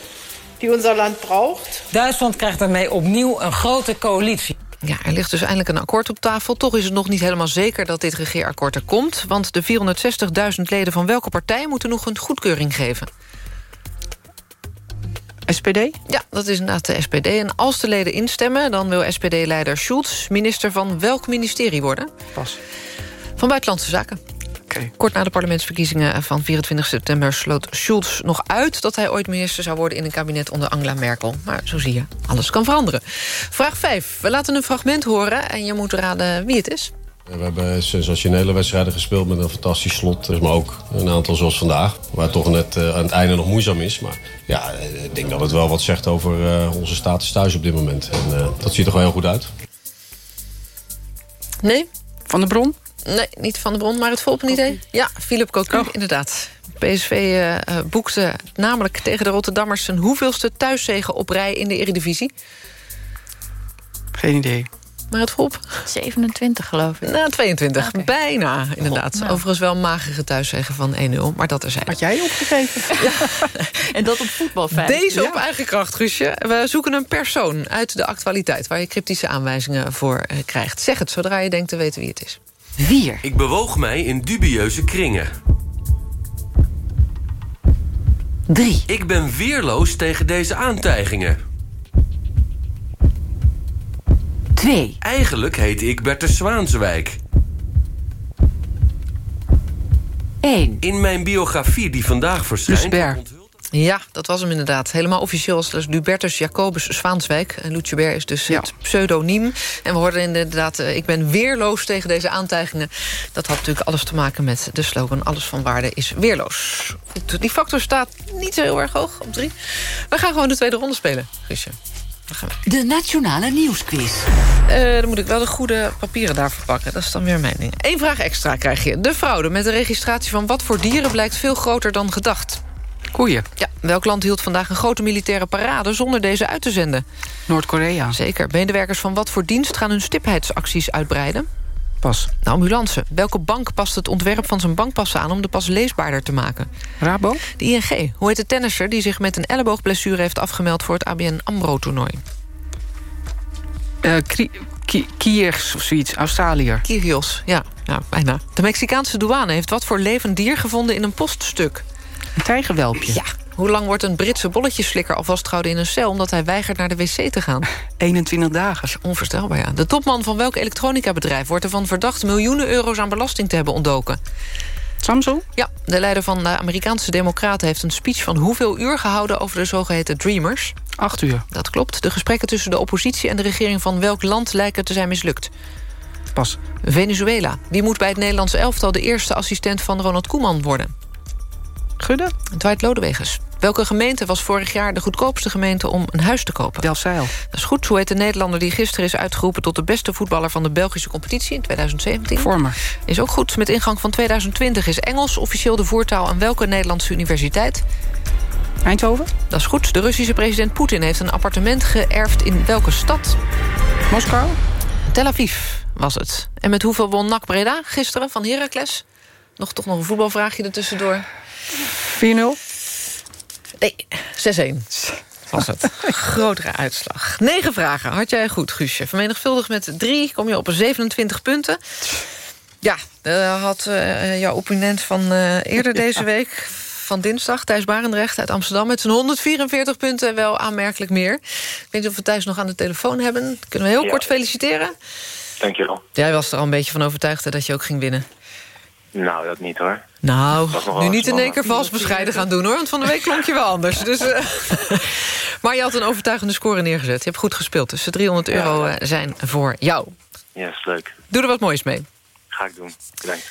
die unser Land braucht. Duitsland krijgt daarmee opnieuw een grote coalitie. Ja, er ligt dus eindelijk een akkoord op tafel. Toch is het nog niet helemaal zeker dat dit regeerakkoord er komt. Want de 460.000 leden van welke partij moeten nog een goedkeuring geven? SPD? Ja, dat is inderdaad de SPD. En als de leden instemmen, dan wil SPD-leider Schulz... minister van welk ministerie worden? Pas. Van Buitenlandse Zaken. Okay. Kort na de parlementsverkiezingen van 24 september... sloot Schulz nog uit dat hij ooit minister zou worden... in een kabinet onder Angela Merkel. Maar zo zie je, alles kan veranderen. Vraag 5. We laten een fragment horen en je moet raden wie het is. We hebben sensationele wedstrijden gespeeld met een fantastisch slot. Maar ook een aantal zoals vandaag. Waar toch net uh, aan het einde nog moeizaam is. Maar ja, ik denk dat het wel wat zegt over uh, onze status thuis op dit moment. En uh, dat ziet er wel heel goed uit. Nee? Van de Bron? Nee, niet Van de Bron, maar het volgende idee. Ja, Philip Cocu, oh. inderdaad. PSV uh, boekte namelijk tegen de Rotterdammers... een hoeveelste thuiszegen op rij in de Eredivisie? Geen idee. Maar het volp? 27, geloof ik. Nou, 22. Okay. Bijna, inderdaad. Nou. Overigens wel een magere thuiszegen van 1-0, maar dat er zijn. Had jij opgegeven? ja. en dat op voetbalfeit. Deze ja. op eigen kracht, Guusje. We zoeken een persoon uit de actualiteit... waar je cryptische aanwijzingen voor uh, krijgt. Zeg het zodra je denkt te weten wie het is. Vier. Ik bewoog mij in dubieuze kringen. 3. Ik ben weerloos tegen deze aantijgingen. 2. Eigenlijk heet ik Bertus Zwaanswijk. 1. In mijn biografie die vandaag verschijnt... Ja, dat was hem inderdaad. Helemaal officieel was het Lubertus Jacobus Zwaanswijk. En Lucebert is dus ja. het pseudoniem. En we hoorden inderdaad, uh, ik ben weerloos tegen deze aantijgingen. Dat had natuurlijk alles te maken met de slogan... alles van waarde is weerloos. Die factor staat niet zo heel erg hoog op drie. We gaan gewoon de tweede ronde spelen, Guusje. De Nationale Nieuwsquiz. Uh, dan moet ik wel de goede papieren daarvoor pakken. Dat is dan weer mijn ding. Eén vraag extra krijg je. De fraude met de registratie van wat voor dieren... blijkt veel groter dan gedacht. Koeien. Ja, welk land hield vandaag een grote militaire parade... zonder deze uit te zenden? Noord-Korea. Zeker. Medewerkers van wat voor dienst gaan hun stipheidsacties uitbreiden? Pas. De ambulance. Welke bank past het ontwerp van zijn bankpassen aan... om de pas leesbaarder te maken? Rabo. De ING. Hoe heet de tennisser die zich met een elleboogblessure... heeft afgemeld voor het ABN AMRO-toernooi? Uh, Kiers of zoiets, Australiër. Kyrgios, ja. Nou, bijna. De Mexicaanse douane heeft wat voor levend dier gevonden in een poststuk? Een tijgerwelpje. Ja. Hoe lang wordt een Britse bolletjesflikker al vastgehouden in een cel... omdat hij weigert naar de wc te gaan? 21 dagen. Onvoorstelbaar, ja. De topman van welk elektronica-bedrijf... wordt ervan verdacht miljoenen euro's aan belasting te hebben ontdoken? Samsung? Ja, de leider van de Amerikaanse Democraten... heeft een speech van hoeveel uur gehouden over de zogeheten Dreamers? Acht uur. Dat klopt. De gesprekken tussen de oppositie en de regering van welk land lijken te zijn mislukt? Pas. Venezuela. Wie moet bij het Nederlandse elftal de eerste assistent van Ronald Koeman worden? Gudde? Dwight Lodewegens. Welke gemeente was vorig jaar de goedkoopste gemeente om een huis te kopen? Delfzijl. Dat is goed. Hoe heet de Nederlander die gisteren is uitgeroepen... tot de beste voetballer van de Belgische competitie in 2017? Vormer. Is ook goed. Met ingang van 2020 is Engels officieel de voertaal... aan welke Nederlandse universiteit? Eindhoven. Dat is goed. De Russische president Poetin heeft een appartement geërfd in welke stad? Moskou. Tel Aviv was het. En met hoeveel won NAC Breda gisteren van Heracles? Nog toch nog een voetbalvraagje ertussendoor. 4-0? Nee, 6-1. was het. Grotere uitslag. Negen vragen had jij goed, Guusje. Vermenigvuldigd met drie kom je op 27 punten. Ja, uh, had uh, jouw opponent van uh, eerder deze week van dinsdag, Thijs Barendrecht uit Amsterdam... met zijn 144 punten wel aanmerkelijk meer. Ik weet niet of we Thijs nog aan de telefoon hebben. Kunnen we heel ja. kort feliciteren? Dankjewel. Jij was er al een beetje van overtuigd dat je ook ging winnen. Nou, dat niet hoor. Nou, nu niet in één keer vals bescheiden gaan doen hoor. Want van de week klonk je wel anders. Dus, uh, maar je had een overtuigende score neergezet. Je hebt goed gespeeld. Dus de 300 euro ja. zijn voor jou. Ja, is leuk. Doe er wat moois mee. Ga ik doen. Bedankt.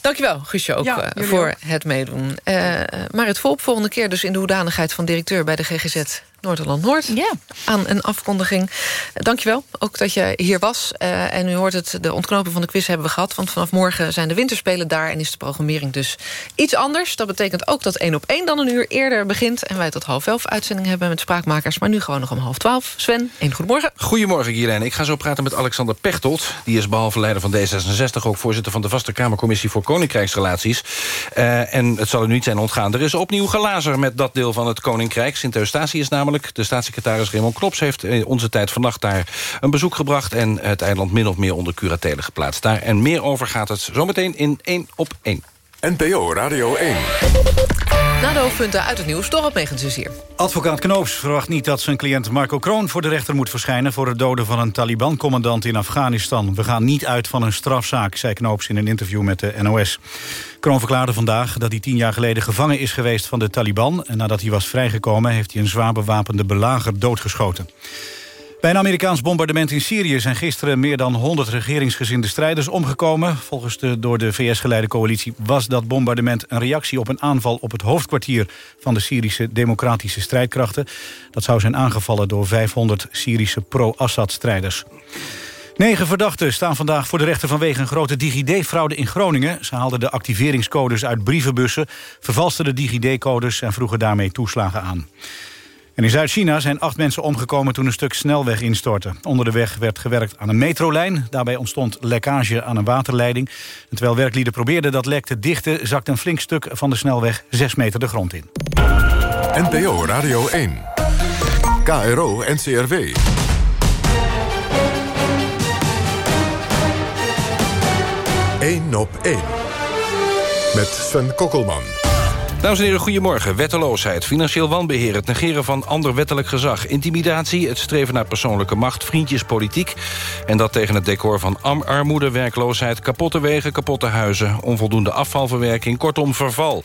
Dankjewel, Guusje, ook ja, uh, voor ook. het meedoen. Uh, maar het volp volgende keer dus in de hoedanigheid van directeur... bij de GGZ Noord-Holland-Noord. Ja. Aan een afkondiging. Dankjewel, ook dat je hier was. Uh, en u hoort het, de ontknoping van de quiz hebben we gehad. Want vanaf morgen zijn de winterspelen daar... en is de programmering dus iets anders. Dat betekent ook dat 1 op 1 dan een uur eerder begint... en wij tot half elf uitzending hebben met spraakmakers. Maar nu gewoon nog om half twaalf. Sven, een goedemorgen. Goedemorgen, Guilaine. Ik ga zo praten met Alexander Pechtold. Die is behalve leider van D66 ook voorzitter van de Vaste Kamercommissie... voor Koninkrijksrelaties. Uh, en het zal u niet zijn ontgaan. Er is opnieuw gelazer met dat deel van het Koninkrijk. Sint-Eustatius is de staatssecretaris Raymond Klops heeft in onze tijd vannacht daar een bezoek gebracht... en het eiland min of meer onder curatele geplaatst daar. En meer over gaat het zometeen in 1 op 1. NPO Radio 1. Na de hoofdpunten uit het nieuws, Dorot Megens is hier. Advocaat Knoops verwacht niet dat zijn cliënt Marco Kroon... voor de rechter moet verschijnen voor het doden van een Taliban-commandant in Afghanistan. We gaan niet uit van een strafzaak, zei Knoops in een interview met de NOS. Kroon verklaarde vandaag dat hij tien jaar geleden gevangen is geweest van de Taliban... en nadat hij was vrijgekomen heeft hij een zwaar bewapende belager doodgeschoten. Bij een Amerikaans bombardement in Syrië zijn gisteren meer dan 100 regeringsgezinde strijders omgekomen. Volgens de door de VS geleide coalitie was dat bombardement een reactie op een aanval op het hoofdkwartier van de Syrische democratische strijdkrachten. Dat zou zijn aangevallen door 500 Syrische pro-Assad-strijders. Negen verdachten staan vandaag voor de rechter vanwege een grote DigiD-fraude in Groningen. Ze haalden de activeringscodes uit brievenbussen, vervalsten de DigiD-codes en vroegen daarmee toeslagen aan. En in Zuid-China zijn acht mensen omgekomen toen een stuk snelweg instortte. Onder de weg werd gewerkt aan een metrolijn. Daarbij ontstond lekkage aan een waterleiding. Terwijl werklieden probeerden dat lek te dichten... zakte een flink stuk van de snelweg 6 meter de grond in. NPO Radio 1. KRO NCRW. Eén op één. Met Sven Kokkelman. Dames en heren, goedemorgen. Wetteloosheid, financieel wanbeheer... het negeren van ander wettelijk gezag... intimidatie, het streven naar persoonlijke macht... vriendjespolitiek. En dat tegen het decor van armoede, werkloosheid... kapotte wegen, kapotte huizen... onvoldoende afvalverwerking, kortom verval.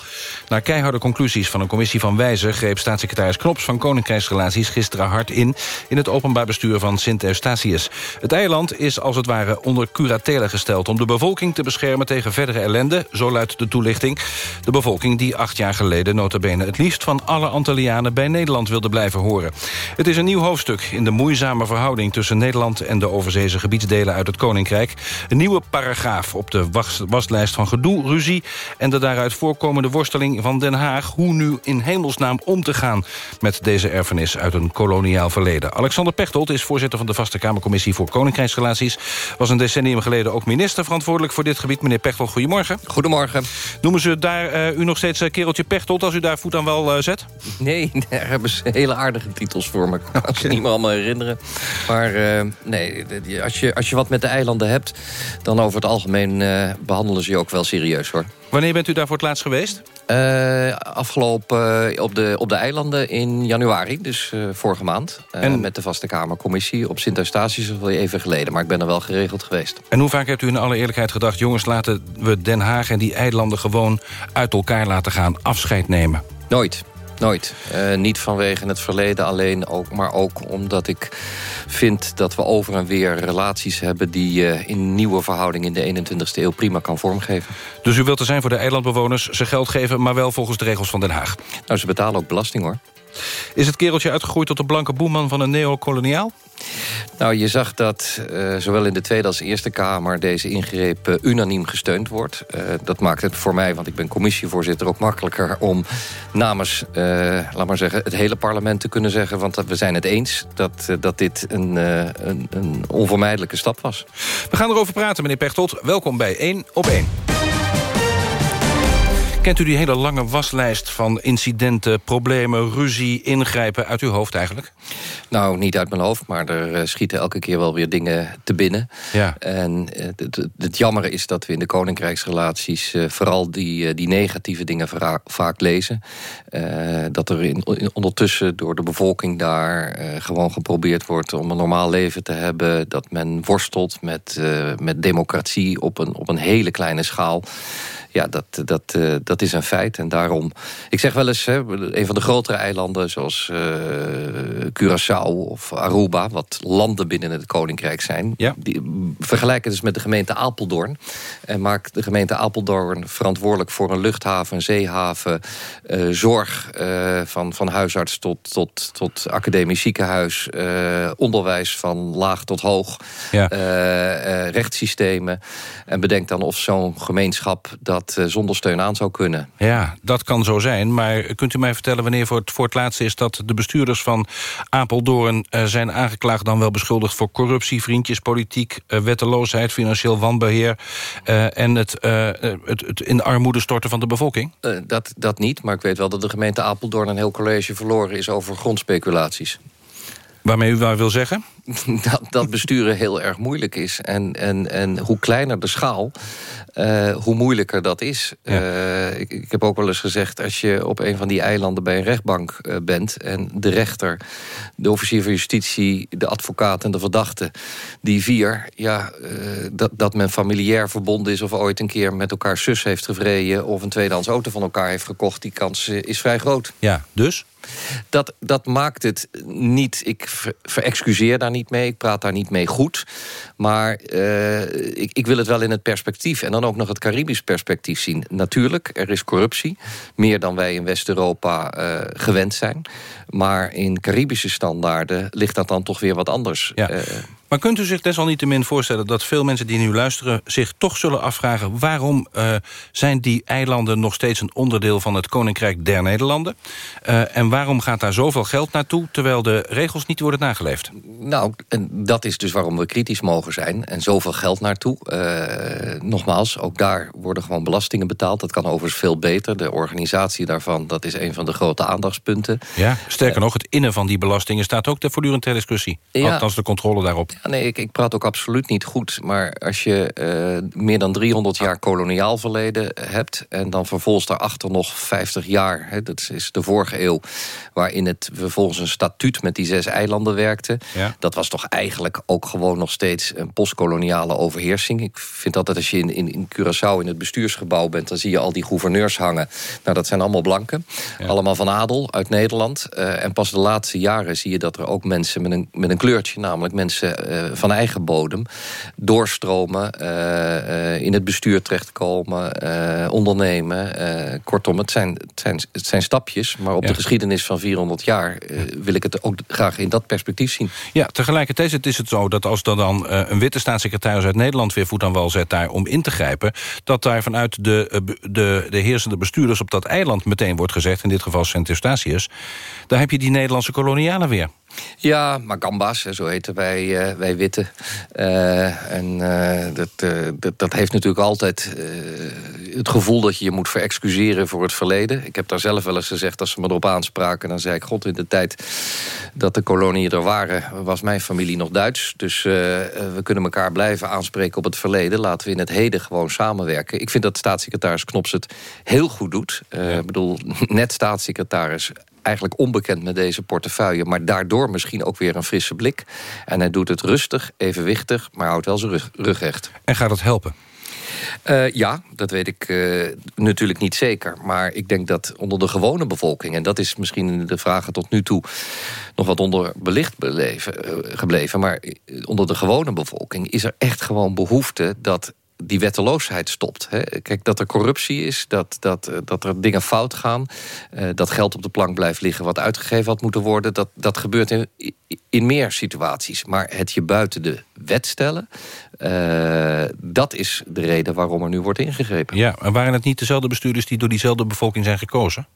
Naar keiharde conclusies van een commissie van wijzen... greep staatssecretaris Knops van Koninkrijksrelaties... gisteren hard in in het openbaar bestuur van Sint-Eustatius. Het eiland is als het ware onder curatele gesteld... om de bevolking te beschermen tegen verdere ellende, zo luidt de toelichting. De bevolking die acht jaar jaar geleden notabene het liefst van alle Antillianen bij Nederland wilde blijven horen. Het is een nieuw hoofdstuk in de moeizame verhouding tussen Nederland en de overzeese gebiedsdelen uit het Koninkrijk. Een nieuwe paragraaf op de waslijst van gedoe, ruzie en de daaruit voorkomende worsteling van Den Haag hoe nu in hemelsnaam om te gaan met deze erfenis uit een koloniaal verleden. Alexander Pechtold is voorzitter van de Vaste Kamercommissie voor Koninkrijksrelaties. Was een decennium geleden ook minister verantwoordelijk voor dit gebied. Meneer Pechtold, goedemorgen. Goedemorgen. Noemen ze daar uh, u nog steeds uh, kereltje Pechtold als u daar voet aan wel uh, zet? Nee, daar hebben ze hele aardige titels voor me. Ik kan okay. ze niet meer allemaal herinneren. Maar uh, nee, als je, als je wat met de eilanden hebt... dan over het algemeen uh, behandelen ze je ook wel serieus, hoor. Wanneer bent u daar voor het laatst geweest? Uh, afgelopen uh, op, de, op de eilanden in januari, dus uh, vorige maand. En... Met de Vaste Kamercommissie op Sint-Eustatius is al even geleden. Maar ik ben er wel geregeld geweest. En hoe vaak hebt u in alle eerlijkheid gedacht... jongens, laten we Den Haag en die eilanden gewoon uit elkaar laten gaan. Afscheid nemen? Nooit. Nooit. Uh, niet vanwege het verleden alleen, ook, maar ook omdat ik vind dat we over en weer relaties hebben... die je uh, in nieuwe verhoudingen in de 21ste eeuw prima kan vormgeven. Dus u wilt er zijn voor de eilandbewoners, ze geld geven... maar wel volgens de regels van Den Haag? Nou, ze betalen ook belasting, hoor. Is het kereltje uitgegroeid tot de blanke boeman van een neocoloniaal? Nou, je zag dat uh, zowel in de Tweede als Eerste Kamer... deze ingreep uh, unaniem gesteund wordt. Uh, dat maakt het voor mij, want ik ben commissievoorzitter... ook makkelijker om namens, laat maar zeggen... het hele parlement te kunnen zeggen... want we zijn het eens dat, dat dit een, een, een onvermijdelijke stap was. We gaan erover praten, meneer Pechtold. Welkom bij 1 op 1. Kent u die hele lange waslijst van incidenten, problemen, ruzie, ingrijpen uit uw hoofd eigenlijk? Nou, niet uit mijn hoofd, maar er eh, schieten elke keer wel weer dingen te binnen. Ja. En het, het, het jammer is dat we in de koninkrijksrelaties... Uh, vooral die, die negatieve dingen vaak lezen. dat er in, in, ondertussen door de bevolking daar gewoon geprobeerd wordt... om een normaal leven te hebben. Dat men worstelt met, met democratie op een, op een hele kleine schaal ja, dat, dat, uh, dat is een feit. En daarom, ik zeg wel eens, hè, een van de grotere eilanden... zoals uh, Curaçao of Aruba, wat landen binnen het Koninkrijk zijn... Ja. Die, vergelijken dus met de gemeente Apeldoorn. En maakt de gemeente Apeldoorn verantwoordelijk voor een luchthaven, een zeehaven... Uh, zorg van, van huisarts tot, tot, tot academisch ziekenhuis... onderwijs van laag tot hoog, ja. rechtssystemen. En bedenk dan of zo'n gemeenschap... dat dat zonder steun aan zou kunnen. Ja, dat kan zo zijn. Maar kunt u mij vertellen wanneer voor het, voor het laatst is... dat de bestuurders van Apeldoorn uh, zijn aangeklaagd... dan wel beschuldigd voor corruptie, vriendjespolitiek... Uh, wetteloosheid, financieel wanbeheer... En het, het, het, in armoede storten van de bevolking? dat, dat niet, maar ik weet wel dat de gemeente Apeldoorn... een heel college verloren is over grondspeculaties. Waarmee u waar wil zeggen? Dat, dat besturen heel erg moeilijk is. En, en, en hoe kleiner de schaal, uh, hoe moeilijker dat is. Ja. Uh, ik, ik, heb ook wel eens gezegd... als je op een van die eilanden bij een rechtbank uh, bent... en de rechter, de officier van justitie, de advocaat en de verdachte... die vier, ja, dat, dat men familiair verbonden is... of ooit een keer met elkaar zus heeft gevreden... of een tweedehands auto van elkaar heeft gekocht... die kans is vrij groot. Ja, dus? Dat, dat maakt het niet... Ik ver, verexcuseer daar niet mee, ik praat daar niet mee goed. Maar uh, ik, ik, wil het wel in het perspectief... en dan ook nog het Caribisch perspectief zien. Natuurlijk, er is corruptie. Meer dan wij in West-Europa uh, gewend zijn. Maar in Caribische standaarden ligt dat dan toch weer wat anders. Ja. Uh, maar kunt u zich desalniettemin voorstellen dat veel mensen die nu luisteren... zich toch zullen afvragen waarom uh, zijn die eilanden nog steeds een onderdeel van het Koninkrijk der Nederlanden? Uh, en waarom gaat daar zoveel geld naartoe terwijl de regels niet worden nageleefd? Nou, en dat is dus waarom we kritisch mogen zijn en zoveel geld naartoe. Uh, nogmaals, ook daar worden gewoon belastingen betaald. Dat kan overigens veel beter. De organisatie daarvan, dat is een van de grote aandachtspunten. Ja, sterker nog, het innen van die belastingen staat ook voortdurend ter discussie. Ja. Althans de controle daarop. Ja, nee, ik, ik, praat ook absoluut niet goed. Maar als je uh, meer dan 300 jaar koloniaal verleden hebt... en dan vervolgens daarachter nog 50 jaar, hè, dat is de vorige eeuw... waarin het vervolgens een statuut met die zes eilanden werkte... Ja. dat was toch eigenlijk ook gewoon nog steeds een postkoloniale overheersing. Ik vind altijd als je in, in, in Curaçao in het bestuursgebouw bent... dan zie je al die gouverneurs hangen. Nou, dat zijn allemaal blanken. Ja. Allemaal van adel uit Nederland. Uh, en pas de laatste jaren zie je dat er ook mensen met een, met een kleurtje... namelijk mensen uh, van eigen bodem doorstromen, uh, in het bestuur terechtkomen, ondernemen. kortom, het zijn, het, zijn, het zijn stapjes, maar op Ja. de geschiedenis van 400 jaar... wil ik het ook graag in dat perspectief zien. Ja, tegelijkertijd is het zo dat als er dan een witte staatssecretaris uit Nederland weer voet aan wal zet daar om in te grijpen, dat daar vanuit de, de, de heersende bestuurders op dat eiland meteen wordt gezegd, in dit geval Sint Eustatius, daar heb je die Nederlandse kolonialen weer. Ja, Magamba's, zo heten wij, uh, wij witte. Uh, en uh, dat, dat, dat, heeft natuurlijk altijd het gevoel dat je je moet verexcuseren voor het verleden. Ik heb daar zelf wel eens gezegd, als ze me erop aanspraken... dan zei ik, god, in de tijd dat de koloniën er waren... was mijn familie nog Duits. Dus we kunnen elkaar blijven aanspreken op het verleden. Laten we in het heden gewoon samenwerken. Ik vind dat staatssecretaris Knops het heel goed doet. Ik bedoel, net staatssecretaris eigenlijk onbekend met deze portefeuille... maar daardoor misschien ook weer een frisse blik. En hij doet het rustig, evenwichtig, maar houdt wel zijn rug, rug recht. En gaat dat helpen? Uh, ja, dat weet ik uh, natuurlijk niet zeker. Maar ik denk dat onder de gewone bevolking... en dat is misschien de vragen tot nu toe... nog wat onderbelicht beleven, uh, gebleven... maar onder de gewone bevolking is er echt gewoon behoefte... dat die wetteloosheid stopt. Hè. Kijk, dat er corruptie is, dat, dat, dat er dingen fout gaan... Uh, dat geld op de plank blijft liggen wat uitgegeven had moeten worden... dat, dat gebeurt in, in meer situaties. Maar het je buiten de wet stellen. Uh, dat is de reden waarom er nu wordt ingegrepen. Ja, en waren het niet dezelfde bestuurders... die door diezelfde bevolking zijn gekozen?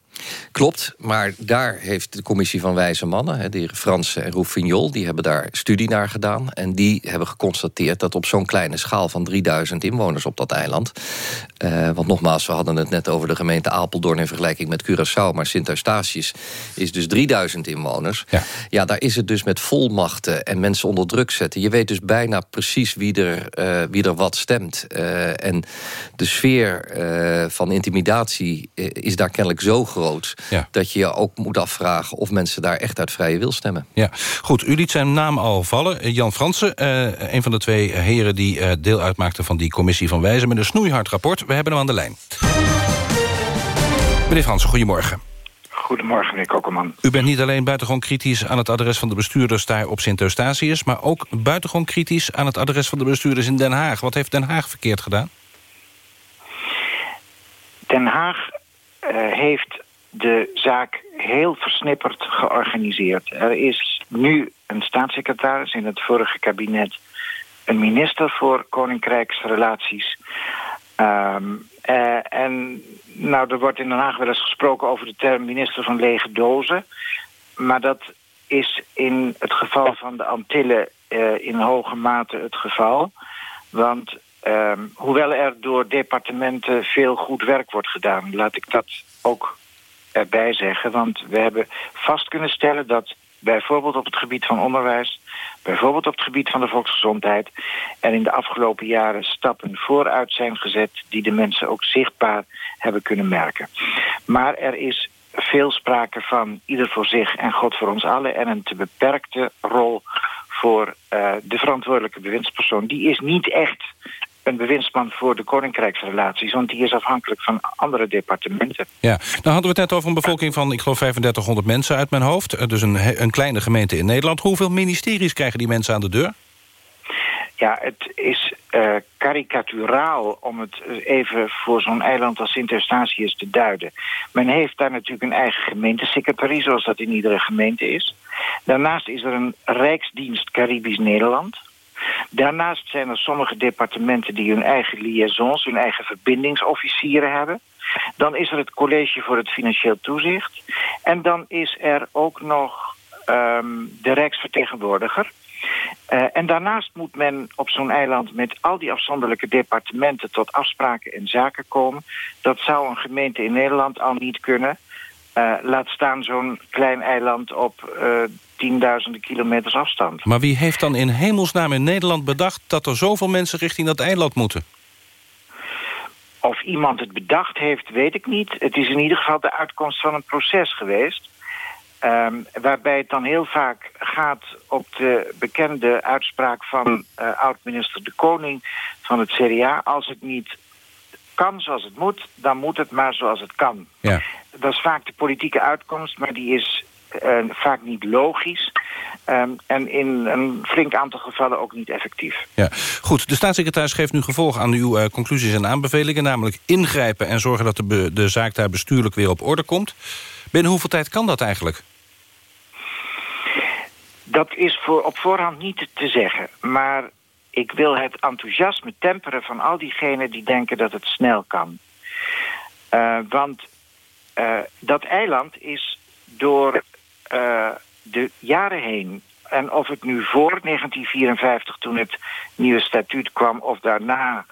Klopt, maar daar heeft de commissie van wijze mannen... de heren Fransen en Roufignol, die hebben daar studie naar gedaan... en die hebben geconstateerd dat op zo'n kleine schaal... van 3000 inwoners op dat eiland... Uh, want nogmaals, we hadden het net over de gemeente Apeldoorn... in vergelijking met Curaçao, maar Sint-Eustatius is dus 3000 inwoners. Ja. ja, daar is het dus met volmachten en mensen onder druk zetten. Je weet dus bijna precies wie er, uh, wie er wat stemt. Uh, en de sfeer van intimidatie is daar kennelijk zo groot ja. dat je je ook moet afvragen of mensen daar echt uit vrije wil stemmen. Ja, goed. U liet zijn naam al vallen. Jan Fransen, een van de twee heren die deel uitmaakten van die commissie van Wijzen... met een snoeihard rapport. We hebben hem aan de lijn. Meneer Fransen, goedemorgen. Goedemorgen, meneer Kokkelman. U bent niet alleen buitengewoon kritisch aan het adres van de bestuurders daar op Sint-Eustatius... maar ook buitengewoon kritisch aan het adres van de bestuurders in Den Haag. Wat heeft Den Haag verkeerd gedaan? Den Haag uh, heeft de zaak heel versnipperd georganiseerd. Er is nu een staatssecretaris in het vorige kabinet... een minister voor koninkrijksrelaties... Um, uh, en nou, er wordt in Den Haag wel eens gesproken over de term minister van lege dozen. Maar dat is in het geval van de Antillen uh, in hoge mate het geval. Want um, hoewel er door departementen veel goed werk wordt gedaan... laat ik dat ook erbij zeggen. Want we hebben vast kunnen stellen dat bijvoorbeeld op het gebied van onderwijs... bijvoorbeeld op het gebied van de volksgezondheid... er in de afgelopen jaren stappen vooruit zijn gezet... die de mensen ook zichtbaar hebben kunnen merken. Maar er is veel sprake van ieder voor zich en God voor ons allen... en een te beperkte rol voor uh, de verantwoordelijke bewindspersoon. Die is niet echt een bewindsman voor de koninkrijksrelaties... want die is afhankelijk van andere departementen. Ja, dan hadden we het net over een bevolking van, ik geloof, 3500 mensen uit mijn hoofd. Eh, dus een, een kleine gemeente in Nederland. Hoeveel ministeries krijgen die mensen aan de deur? Ja, het is uh, karikaturaal om het even voor zo'n eiland als Sint-Eustatius te duiden. Men heeft daar natuurlijk een eigen gemeentesecretarie, zoals dat in iedere gemeente is. Daarnaast is er een Rijksdienst Caribisch Nederland. Daarnaast zijn er sommige departementen die hun eigen liaisons, hun eigen verbindingsofficieren hebben. Dan is er het College voor het Financieel Toezicht. En dan is er ook nog um, de Rijksvertegenwoordiger. Uh, en daarnaast moet men op zo'n eiland met al die afzonderlijke departementen tot afspraken en zaken komen. Dat zou een gemeente in Nederland al niet kunnen. Uh, laat staan zo'n klein eiland op uh, tienduizenden kilometers afstand. Maar wie heeft dan in hemelsnaam in Nederland bedacht... dat er zoveel mensen richting dat eiland moeten? Of iemand het bedacht heeft, weet ik niet. Het is in ieder geval de uitkomst van een proces geweest... Um, waarbij het dan heel vaak gaat op de bekende uitspraak van uh, oud-minister De Koning van het CDA... als het niet kan zoals het moet, dan moet het maar zoals het kan. Ja. Dat is vaak de politieke uitkomst, maar die is uh, vaak niet logisch. Um, en in een flink aantal gevallen ook niet effectief. Ja, goed. De staatssecretaris geeft nu gevolg aan uw uh, conclusies en aanbevelingen... namelijk ingrijpen en zorgen dat de, de zaak daar bestuurlijk weer op orde komt. Binnen hoeveel tijd kan dat eigenlijk? Dat is voor, op voorhand niet te zeggen. Maar ik wil het enthousiasme temperen van al diegenen die denken dat het snel kan. Uh, want uh, dat eiland is door uh, de jaren heen... en of het nu voor 1954 toen het nieuwe statuut kwam... of daarna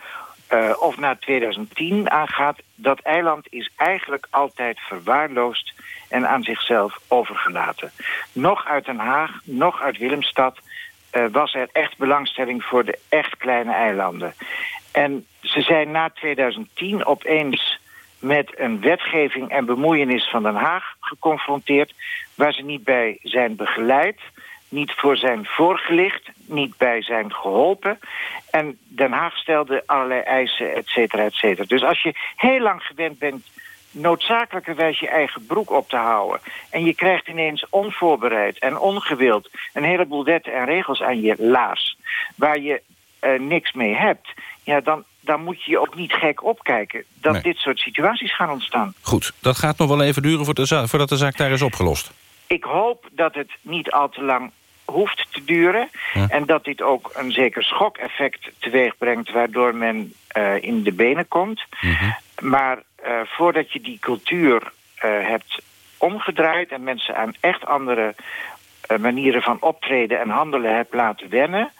of na 2010 aangaat... dat eiland is eigenlijk altijd verwaarloosd en aan zichzelf overgelaten. Nog uit Den Haag, nog uit Willemstad was er echt belangstelling voor de echt kleine eilanden. En ze zijn na 2010 opeens met een wetgeving en bemoeienis van Den Haag geconfronteerd... waar ze niet bij zijn begeleid, niet voor zijn voorgelicht, niet bij zijn geholpen. En Den Haag stelde allerlei eisen, et cetera, et cetera. Dus als je heel lang gewend bent noodzakelijkerwijs je eigen broek op te houden. En je krijgt ineens onvoorbereid en ongewild... een heleboel wetten en regels aan je laars... waar je uh, niks mee hebt... ja, dan, dan moet je je ook niet gek opkijken... dat nee. dit soort situaties gaan ontstaan. Goed, dat gaat nog wel even duren voordat de zaak daar is opgelost. Ik hoop dat het niet al te lang hoeft te duren. En dat dit ook een zeker schokeffect teweeg brengt... waardoor men eh, in de benen komt. Mhm. Maar eh, voordat je die cultuur eh, hebt omgedraaid... en mensen aan echt andere manieren van optreden en handelen hebt laten wennen...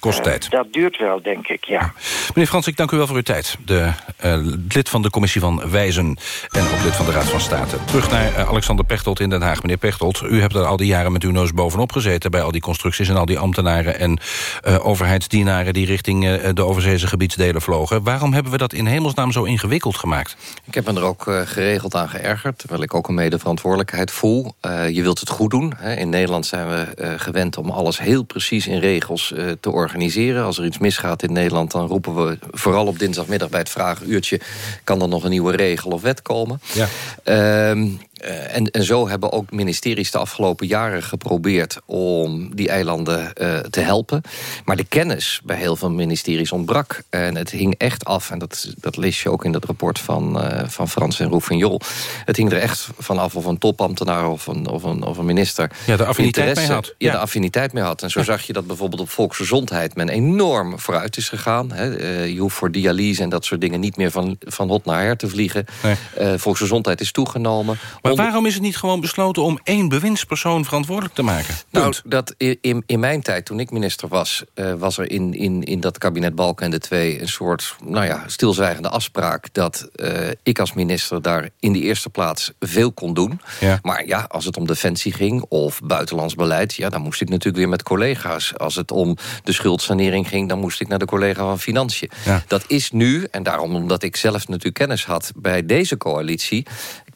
Kost eh, tijd. dat duurt wel, denk ik, ja. Meneer Frans, ik dank u wel voor uw tijd. De eh, lid van de commissie van Wijzen en ook lid van de Raad van State. Terug naar eh, Alexander Pechtold in Den Haag. Meneer Pechtold, u hebt er al die jaren met uw neus bovenop gezeten... bij al die constructies en al die ambtenaren en eh, overheidsdienaren... die richting eh, de overzeese gebiedsdelen vlogen. Waarom hebben we dat in hemelsnaam zo ingewikkeld gemaakt? Ik heb me er ook eh, geregeld aan geërgerd, terwijl ik ook een medeverantwoordelijkheid voel. Eh, je wilt het goed doen. Hè. In Nederland zijn we eh, gewend om alles heel precies in regels eh, te organiseren. Als er iets misgaat in Nederland, dan roepen we vooral op dinsdagmiddag bij het vragenuurtje... kan er nog een nieuwe regel of wet komen? Ja. Ehm, eh, en, en zo hebben ook ministeries de afgelopen jaren geprobeerd... om die eilanden eh, te helpen. Maar de kennis bij heel veel ministeries ontbrak. En het hing echt af, en dat, dat lees je ook in dat rapport van, eh, van Frans en Rouffenjol... het hing er echt vanaf of een topambtenaar of een, of een, of een minister... Ja, de affiniteit mee had. Ja, Ja. de affiniteit mee had. En zo zag je dat bijvoorbeeld op volksgezondheid... men enorm vooruit is gegaan. Hè. Je hoeft voor dialyse en dat soort dingen... niet meer van, van hot naar her te vliegen. Nee. Volksgezondheid is toegenomen. Maar Waarom is het niet gewoon besloten om één bewindspersoon verantwoordelijk te maken? Nou, dat in, in mijn tijd, toen ik minister was... eh, was er in, in, in dat kabinet Balken de Twee... een soort nou ja, stilzwijgende afspraak... dat eh, ik als minister daar in de eerste plaats veel kon doen. Ja. Maar ja, als het om defensie ging of buitenlands beleid... ja, dan moest ik natuurlijk weer met collega's. Als het om de schuldsanering ging... dan moest ik naar de collega van Financiën. Ja. Dat is nu, en daarom omdat ik zelf natuurlijk kennis had... bij deze coalitie...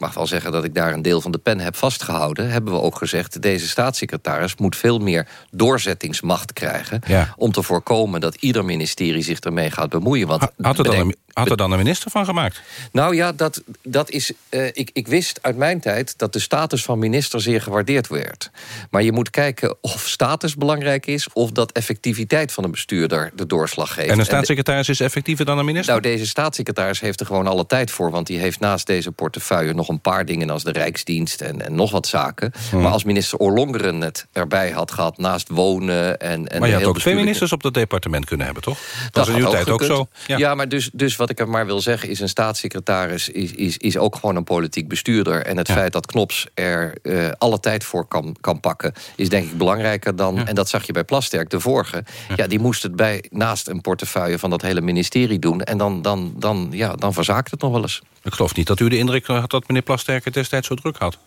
ik mag wel zeggen dat ik daar een deel van de pen heb vastgehouden... hebben we ook gezegd, deze staatssecretaris moet veel meer doorzettingsmacht krijgen... Ja. om te voorkomen dat ieder ministerie zich ermee gaat bemoeien. Want Had een, had er dan een minister van gemaakt? nou ja, dat, dat is, eh, ik, ik wist uit mijn tijd dat de status van minister zeer gewaardeerd werd. Maar je moet kijken of status belangrijk is... of dat effectiviteit van een bestuurder de doorslag geeft. En een de- staatssecretaris is effectiever dan een minister? nou, deze staatssecretaris heeft er gewoon alle tijd voor... want die heeft naast deze portefeuille nog een paar dingen... als de Rijksdienst en, en nog wat zaken. Hmm. Maar als minister Oorlongeren het erbij had gehad... naast wonen en, en maar je had ook twee ministers op dat departement kunnen hebben, toch? Dat, was in uw tijd ook zo. Ja, maar dus, dus wat ik er maar wil zeggen is... een staatssecretaris is, is, is ook gewoon een politiek bestuurder. En het feit dat Knops er eh, alle tijd voor kan, kan pakken... is denk ik belangrijker dan... en dat zag je bij Plasterk, de vorige. Ja. die moest het bij, naast een portefeuille van dat hele ministerie doen. En dan, dan, dan, ja, dan verzaakt het nog wel eens. Ik geloof niet dat u de indruk had dat meneer Plasterk het destijds zo druk had.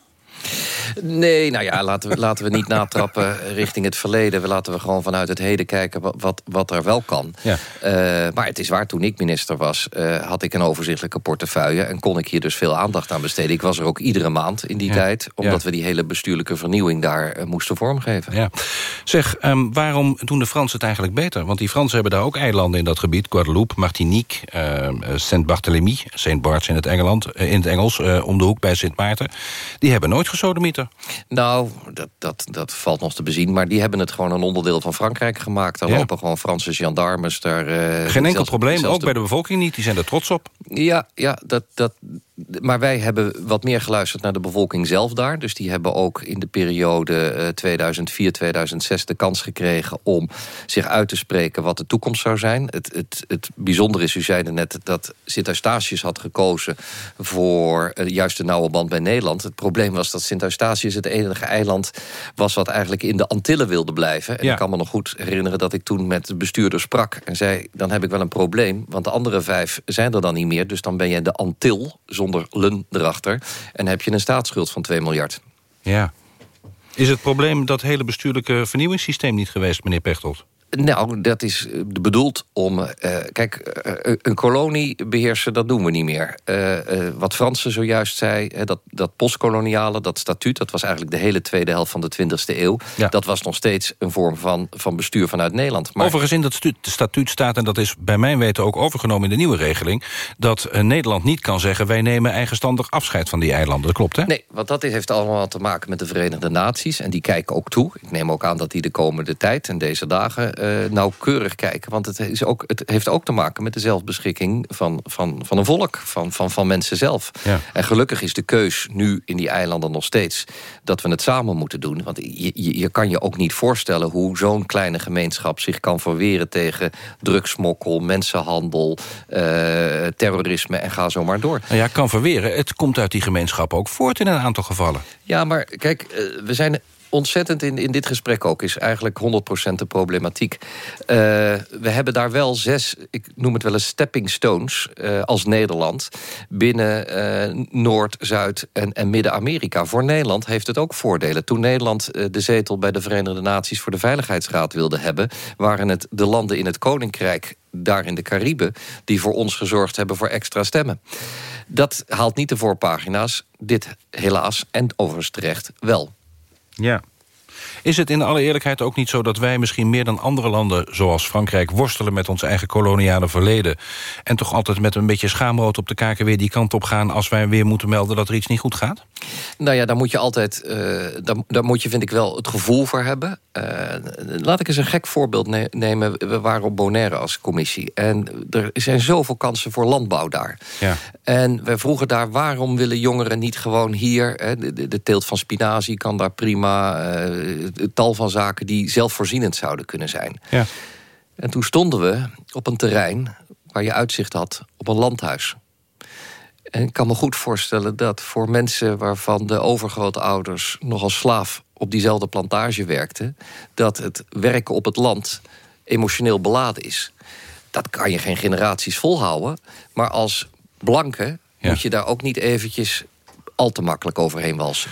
Nee, nou ja, laten we, laten we niet natrappen richting het verleden. We laten we gewoon vanuit het heden kijken wat, wat, wat er wel kan. Ja. Eh, maar het is waar, toen ik minister was... eh, had ik een overzichtelijke portefeuille... en kon ik hier dus veel aandacht aan besteden. Ik was er ook iedere maand in die Ja. tijd... omdat Ja. we die hele bestuurlijke vernieuwing daar eh, moesten vormgeven. Ja. Zeg, ehm, waarom doen de Fransen het eigenlijk beter? Want die Fransen hebben daar ook eilanden in dat gebied. Guadeloupe, Martinique, ehm, eh, Saint-Barthélemy, Saint Barts in het, Engeland, in het Engels... om de hoek bij Sint Maarten. Die hebben nooit gesodemieter. Nou, dat, dat, dat valt nog te bezien. Maar die hebben het gewoon een onderdeel van Frankrijk gemaakt. Daar Ja. lopen gewoon Franse gendarmes. Daar, eh, Geen enkel zelfs- probleem, zelfs ook de- bij de bevolking niet. Die zijn er trots op. Ja, ja dat, dat, maar wij hebben wat meer geluisterd naar de bevolking zelf daar. Dus die hebben ook in de periode eh, 2004, 2006 de kans gekregen... om zich uit te spreken wat de toekomst zou zijn. Het, het, het bijzondere is, u zei er net, dat Sint-Eustatius had gekozen... voor eh, juist de nauwe band bij Nederland. Het probleem was dat Sint-Eustatius het enige eiland was... wat eigenlijk in de Antillen wilde blijven. En Ja. ik kan me nog goed herinneren dat ik toen met de bestuurder sprak... en zei, dan heb ik wel een probleem, want de andere vijf zijn er dan niet meer... dus dan ben je de Antil, zonder lun erachter... en heb je een staatsschuld van 2 miljard. Ja. Is het probleem dat hele bestuurlijke vernieuwingssysteem niet geweest, meneer Pechtold? Nou, dat is eh, bedoeld om... eh, kijk, eh, een kolonie beheersen, dat doen we niet meer. Wat Fransen zojuist zei, dat, dat postkoloniale, dat statuut... dat was eigenlijk de hele tweede helft van de 20e eeuw. Ja. Dat was nog steeds een vorm van, van bestuur vanuit Nederland. Maar Overigens in dat statuut staat, en dat is bij mijn weten ook overgenomen in de nieuwe regeling... dat Nederland niet kan zeggen, wij nemen eigenstandig afscheid van die eilanden. Dat klopt, hè? Nee, want dat heeft allemaal te maken met de Verenigde Naties. En die kijken ook toe. Ik neem ook aan dat die de komende tijd en deze dagen... nauwkeurig kijken. Want het, is ook, het heeft ook te maken met de zelfbeschikking van, van, van een volk. Van, van, van mensen zelf. Ja. En gelukkig is de keus nu in die eilanden nog steeds... dat we het samen moeten doen. Want je, je, je kan je ook niet voorstellen hoe zo'n kleine gemeenschap... zich kan verweren tegen drugsmokkel, mensenhandel, terrorisme... en ga zo maar door. Nou ja, kan verweren. Het komt uit die gemeenschap ook voort in een aantal gevallen. Ja, maar kijk, we zijn ontzettend in, in dit gesprek ook is eigenlijk 100% de problematiek. Uh, we hebben daar wel zes, ik noem het wel eens stepping stones... Uh, als Nederland binnen uh, Noord, Zuid en, en Midden-Amerika. Voor Nederland heeft het ook voordelen. Toen Nederland de zetel bij de Verenigde Naties... voor de Veiligheidsraad wilde hebben... waren het de landen in het Koninkrijk daar in de Cariben... die voor ons gezorgd hebben voor extra stemmen. Dat haalt niet de voorpagina's, dit helaas en overigens terecht wel. Ja. Is het in alle eerlijkheid ook niet zo dat wij misschien meer dan andere landen... zoals Frankrijk worstelen met ons eigen koloniale verleden... en toch altijd met een beetje schaamrood op de kaken weer die kant op gaan... als wij weer moeten melden dat er iets niet goed gaat? Nou ja, daar moet je altijd, uh, daar, daar, moet je vind ik wel het gevoel voor hebben. Uh, laat ik eens een gek voorbeeld ne nemen. We waren op Bonaire als commissie. En er zijn zoveel kansen voor landbouw daar. Ja. En we vroegen daar, waarom willen jongeren niet gewoon hier... Hè, de, de, teelt van spinazie kan daar prima... Uh, tal van zaken die zelfvoorzienend zouden kunnen zijn. Ja. En toen stonden we op een terrein waar je uitzicht had op een landhuis. En ik kan me goed voorstellen dat voor mensen waarvan de overgrootouders nog als slaaf op diezelfde plantage werkten, dat het werken op het land emotioneel beladen is. Dat kan je geen generaties volhouden. Maar als blanke Ja. moet je daar ook niet eventjes al te makkelijk overheen walsen.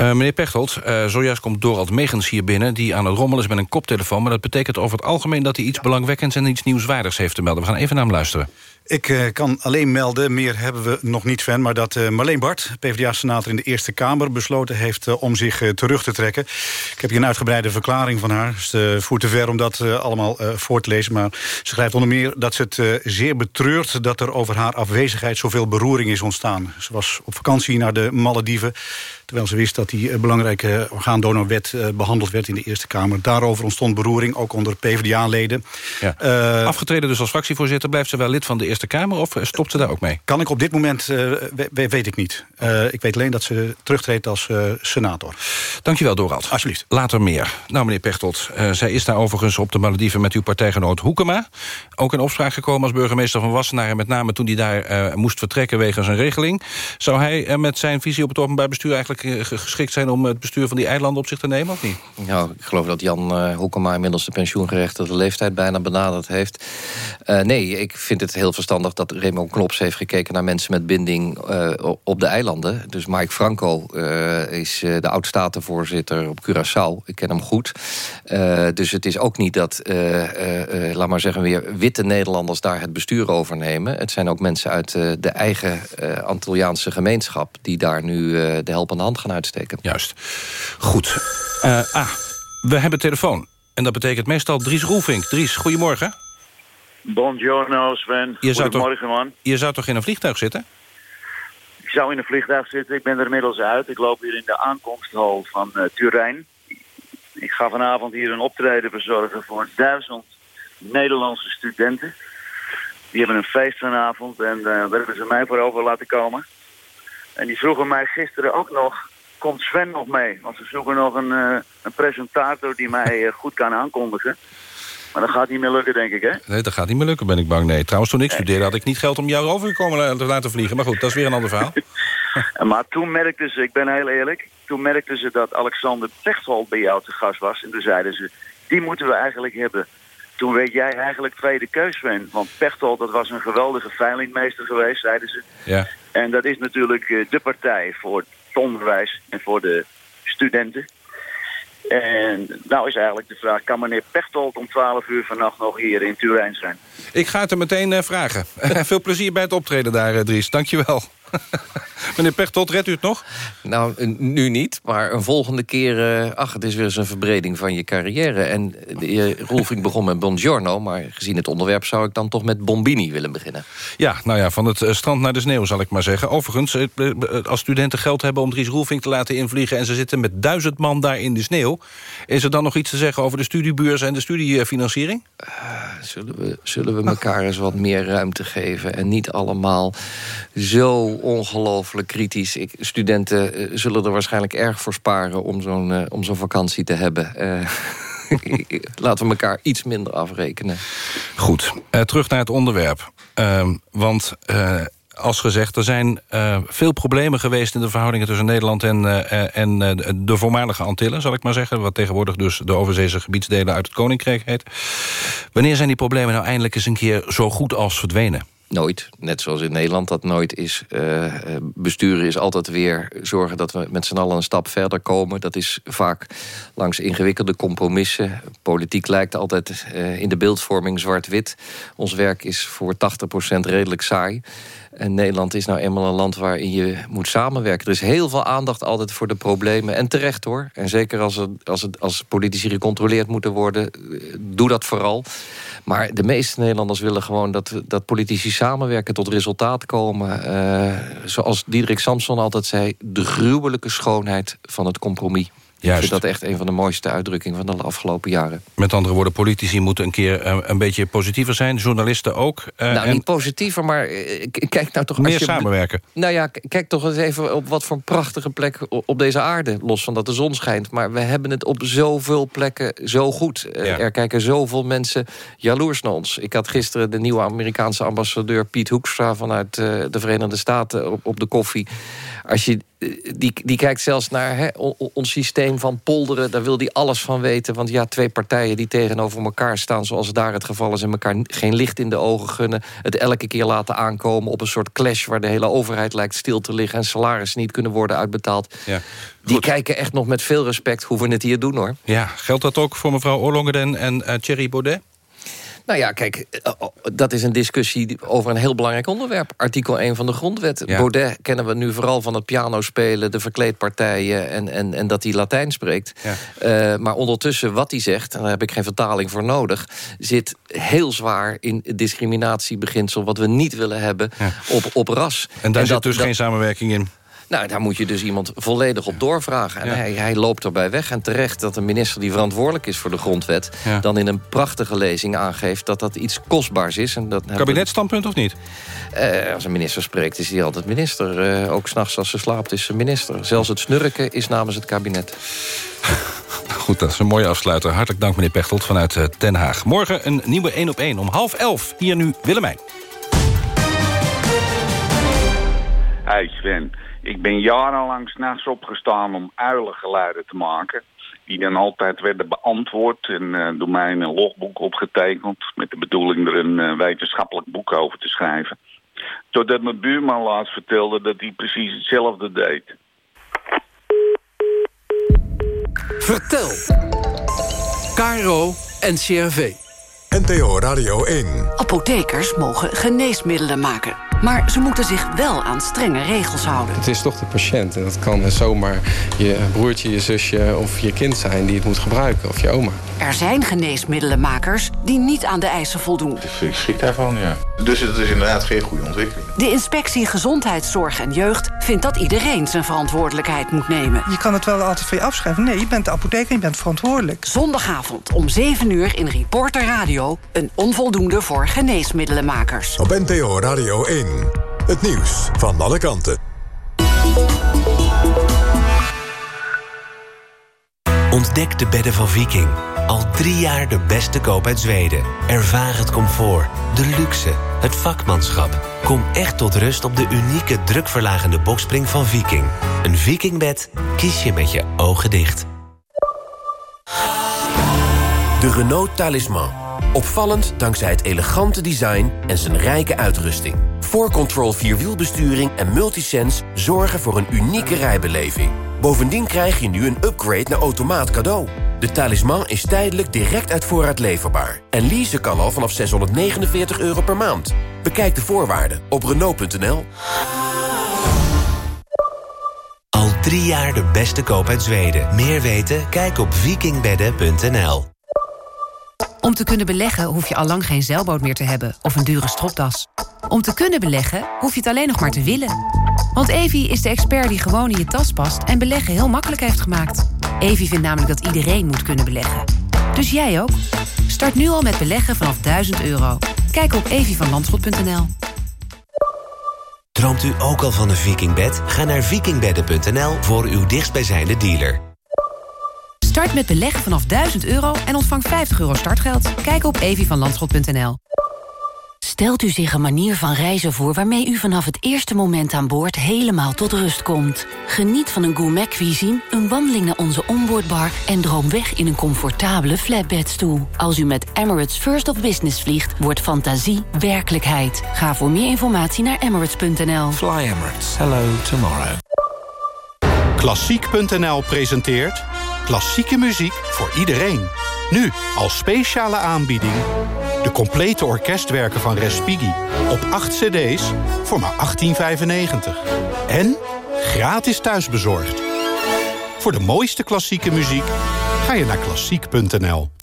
Uh, meneer Pechtold, uh, zojuist komt Dorald Megens hier binnen... die aan het rommelen is met een koptelefoon. Maar dat betekent over het algemeen dat hij iets belangwekkends... en iets nieuwswaardigs heeft te melden. We gaan even naar hem luisteren. Ik uh, kan alleen melden, meer hebben we nog niet van... maar dat uh, Marleen Bart, PvdA-senator in de Eerste Kamer... besloten heeft uh, om zich terug te trekken. Ik heb hier een uitgebreide verklaring van haar. Het voert te ver om dat allemaal voor te lezen. Maar ze schrijft onder meer dat ze het zeer betreurt... dat er over haar afwezigheid zoveel beroering is ontstaan. Ze was op vakantie naar de Malediven... terwijl ze wist dat die belangrijke orgaandonorwet behandeld werd in de Eerste Kamer. Daarover ontstond beroering, ook onder PvdA-leden. Ja. Afgetreden dus als fractievoorzitter... blijft ze wel lid van de Eerste Kamer of stopt ze daar ook mee? Kan ik op dit moment, uh, we, weet ik niet. Uh, ik weet alleen dat ze terugtreedt als uh, senator. Dankjewel, Dorald. Alsjeblieft. Later meer. Nou, meneer Pechtold, zij is daar overigens op de Malediven... met uw partijgenoot Hoekema. Ook in opspraak gekomen als burgemeester van Wassenaar... en met name toen hij daar moest vertrekken wegens een regeling. Zou hij met zijn visie op het openbaar bestuur... eigenlijk geschikt zijn om het bestuur van die eilanden op zich te nemen, of niet? Nou, ik geloof dat Jan Hoekema inmiddels de pensioengerechtigde leeftijd... bijna benaderd heeft. nee, ik vind het heel verstandig dat Raymond Knops heeft gekeken naar mensen met binding uh, op de eilanden. Dus Mike Franco uh, is uh, de oud-statenvoorzitter op Curaçao. Ik ken hem goed. dus het is ook niet dat, laat maar zeggen, weer witte Nederlanders daar het bestuur overnemen. Het zijn ook mensen uit de eigen Antilliaanse gemeenschap die daar nu de helpende hand gaan uitsteken. Juist. Goed. ah, we hebben telefoon. En dat betekent meestal Dries Roelvink. Dries, goedemorgen. Buongiorno Sven, je zou goedemorgen toch, man. Je zou toch in een vliegtuig zitten? Ik zou in een vliegtuig zitten, ik ben er inmiddels uit. Ik loop hier in de aankomsthal van uh, Turijn. Ik ga vanavond hier een optreden verzorgen voor duizend Nederlandse studenten. Die hebben een feest vanavond en uh, daar hebben ze mij voor over laten komen. En die vroegen mij gisteren ook nog, komt Sven nog mee? Want ze zoeken nog een, uh, een presentator die mij goed kan aankondigen. Maar dat gaat niet meer lukken, denk ik, hè? Nee, dat gaat niet meer lukken, ben ik bang. Nee, trouwens, toen ik studeerde had ik niet geld om jou overgekomen te laten vliegen. Maar goed, dat is weer een ander verhaal. maar toen merkten ze, ik ben heel eerlijk... toen merkten ze dat Alexander Pechtold bij jou te gast was. En toen zeiden ze, die moeten we eigenlijk hebben. Toen werd jij eigenlijk tweede keus bent. Want Pechtold, dat was een geweldige veilingmeester geweest, zeiden ze. Ja. En dat is natuurlijk de partij voor het onderwijs en voor de studenten. En nou is eigenlijk de vraag, kan meneer Pechtold om 12 uur vannacht nog hier in Turijn zijn? Ik ga het er meteen uh, vragen. Veel plezier bij het optreden daar, uh, Dries. Dankjewel. Meneer Pechtold, redt u het nog? Nou, nu niet, maar een volgende keer... eh, ach, het is weer eens een verbreding van je carrière. En de heer Roelvink begon met Buongiorno... maar gezien het onderwerp zou ik dan toch met Bombini willen beginnen. Ja, nou ja, van het eh, strand naar de sneeuw zal ik maar zeggen. Overigens, eh, eh, als studenten geld hebben om Dries Roelvink te laten invliegen... en ze zitten met duizend man daar in de sneeuw... is er dan nog iets te zeggen over de studiebeurs en de studiefinanciering? Zullen we, zullen we elkaar eens wat meer ruimte geven... en niet allemaal zo ongelooflijk kritisch. Ik, studenten eh, zullen er waarschijnlijk erg voor sparen... om zo'n eh, om zo'n vakantie te hebben. Eh, laten we elkaar iets minder afrekenen. Goed, terug naar het onderwerp. Ehm, want... als gezegd, er zijn veel problemen geweest... in de verhoudingen tussen Nederland en, en de voormalige Antillen... zal ik maar zeggen, wat tegenwoordig dus de overzeese gebiedsdelen... uit het Koninkrijk heet. Wanneer zijn die problemen nou eindelijk eens een keer zo goed als verdwenen? Nooit. Net zoals in Nederland dat nooit is. Eh, eh, besturen is altijd weer zorgen dat we met z'n allen een stap verder komen. Dat is vaak langs ingewikkelde compromissen. Politiek lijkt altijd eh, in de beeldvorming zwart-wit. Ons werk is voor 80% redelijk saai. En Nederland is nou eenmaal een land waarin je moet samenwerken. Er is heel veel aandacht altijd voor de problemen. En terecht hoor. En zeker als, het, als, het, als politici gecontroleerd moeten worden... doe dat vooral. Maar de meeste Nederlanders willen gewoon dat, dat politici samenwerken... tot resultaat komen. Eh, zoals Diederik Samson altijd zei... de gruwelijke schoonheid van het compromis. Juist. Ik vind dat echt een van de mooiste uitdrukkingen van de afgelopen jaren. Met andere woorden, politici moeten een keer eh, een beetje positiever zijn. Journalisten ook. eh, nou, en niet positiever, maar eh, kijk nou toch... als meer je- samenwerken. Nou ja, kijk toch eens even op wat voor een prachtige plek op deze aarde. Los van dat de zon schijnt. Maar we hebben het op zoveel plekken zo goed. Er kijken zoveel mensen jaloers naar ons. Ik had gisteren de nieuwe Amerikaanse ambassadeur Piet Hoekstra... vanuit de Verenigde Staten op, op de koffie. Als je, die, die kijkt zelfs naar hè, ons systeem van polderen. Daar wil hij alles van weten. Want ja, twee partijen die tegenover elkaar staan... zoals daar het geval is en elkaar geen licht in de ogen gunnen... het elke keer laten aankomen op een soort clash... waar de hele overheid lijkt stil te liggen... en salarissen niet kunnen worden uitbetaald. Ja. Die kijken echt nog met veel respect hoe we het hier doen, hoor. Ja, geldt dat ook voor mevrouw Ollongren en eh, Thierry Baudet? Nou ja, kijk, eh, oh, dat is een discussie over een heel belangrijk onderwerp. Artikel 1 van de grondwet. Ja. Baudet kennen we nu vooral van het pianospelen... de verkleedpartijen en, en, en dat hij Latijn spreekt. Eh, maar ondertussen wat hij zegt, en daar heb ik geen vertaling voor nodig... zit heel zwaar in het discriminatiebeginsel... wat we niet willen hebben op, op ras. En daar zit dat- dus dat- geen samenwerking in. Nou, daar moet je dus iemand volledig op doorvragen. En Ja. hij, hij loopt erbij weg. En terecht dat een minister die verantwoordelijk is voor de grondwet... Ja. dan in een prachtige lezing aangeeft dat dat iets kostbaars is. En dat Kabinetstandpunt of niet? Eh, als een minister spreekt, is hij altijd minister. Eh, ook s'nachts als ze slaapt, is ze minister. Zelfs het snurken is namens het kabinet. Goed, dat is een mooie afsluiter. Hartelijk dank, meneer Pechtold, vanuit eh, Den Haag. Morgen een nieuwe 1 op 1 om half elf. Hier nu Willemijn. Hey Sven, ik ben jarenlang s'nachts opgestaan om uilengeluiden te maken. Die dan altijd werden beantwoord en eh, door mij in een logboek opgetekend. Met de bedoeling er een eh, wetenschappelijk boek over te schrijven. Totdat mijn buurman laatst vertelde dat hij precies hetzelfde deed. Vertel. KRO NCRV. NTO Radio 1. Apothekers mogen geneesmiddelen maken. Maar ze moeten zich wel aan strenge regels houden. Het is toch de patiënt. En dat kan zomaar je broertje, je zusje of je kind zijn die het moet gebruiken. Of je oma. Er zijn geneesmiddelenmakers die niet aan de eisen voldoen. Ik schrik daarvan, ja. Dus het is inderdaad geen goede ontwikkeling. De inspectie Gezondheidszorg en Jeugd vindt dat iedereen zijn verantwoordelijkheid moet nemen. Je kan het wel altijd van je afschrijven. Nee, je bent de apotheker je bent verantwoordelijk. Zondagavond om 7 uur in Reporter Radio. Een onvoldoende voor geneesmiddelenmakers. Op NTO Radio 1. Het nieuws van alle kanten. Ontdek de bedden van Viking. Al drie jaar de beste koop uit Zweden. Ervaar het comfort, de luxe, het vakmanschap. Kom echt tot rust op de unieke drukverlagende bokspring van Viking. Een Vikingbed kies je met je ogen dicht. De Renault Talisman. Opvallend dankzij het elegante design en zijn rijke uitrusting. 4Control Vierwielbesturing en Multisense zorgen voor een unieke rijbeleving. Bovendien krijg je nu een upgrade naar automaat cadeau. De Talisman is tijdelijk direct uit voorraad leverbaar. En leasen kan al vanaf 649 euro per maand. Bekijk de voorwaarden op Renault.nl. drie jaar de beste koop uit Zweden. Meer weten? Kijk op vikingbedden.nl. Om te kunnen beleggen hoef je al lang geen zeilboot meer te hebben of een dure stropdas. Om te kunnen beleggen hoef je het alleen nog maar te willen. Want Evi is de expert die gewoon in je tas past en beleggen heel makkelijk heeft gemaakt. Evi vindt namelijk dat iedereen moet kunnen beleggen. Dus jij ook? Start nu al met beleggen vanaf 1000 euro. Kijk op evievanlandschot.nl. Droomt u ook al van een vikingbed? Ga naar vikingbedden.nl voor uw dichtstbijzijnde dealer. Start met beleggen vanaf 1000 euro en ontvang 50 euro startgeld. Kijk op evievanlandschot.nl. Stelt u zich een manier van reizen voor waarmee u vanaf het eerste moment aan boord helemaal tot rust komt. Geniet van een gourmet cuisine, een wandeling naar onze onboardbar en droom weg in een comfortabele flatbedstoel. Als u met Emirates First of Business vliegt, wordt fantasie werkelijkheid. Ga voor meer informatie naar emirates.nl. Fly Emirates. Hello tomorrow. Klassiek.nl presenteert klassieke muziek voor iedereen. Nu als speciale aanbieding de complete orkestwerken van Respighi op 8 cd's voor maar 18,95. En gratis thuisbezorgd. Voor de mooiste klassieke muziek ga je naar klassiek.nl.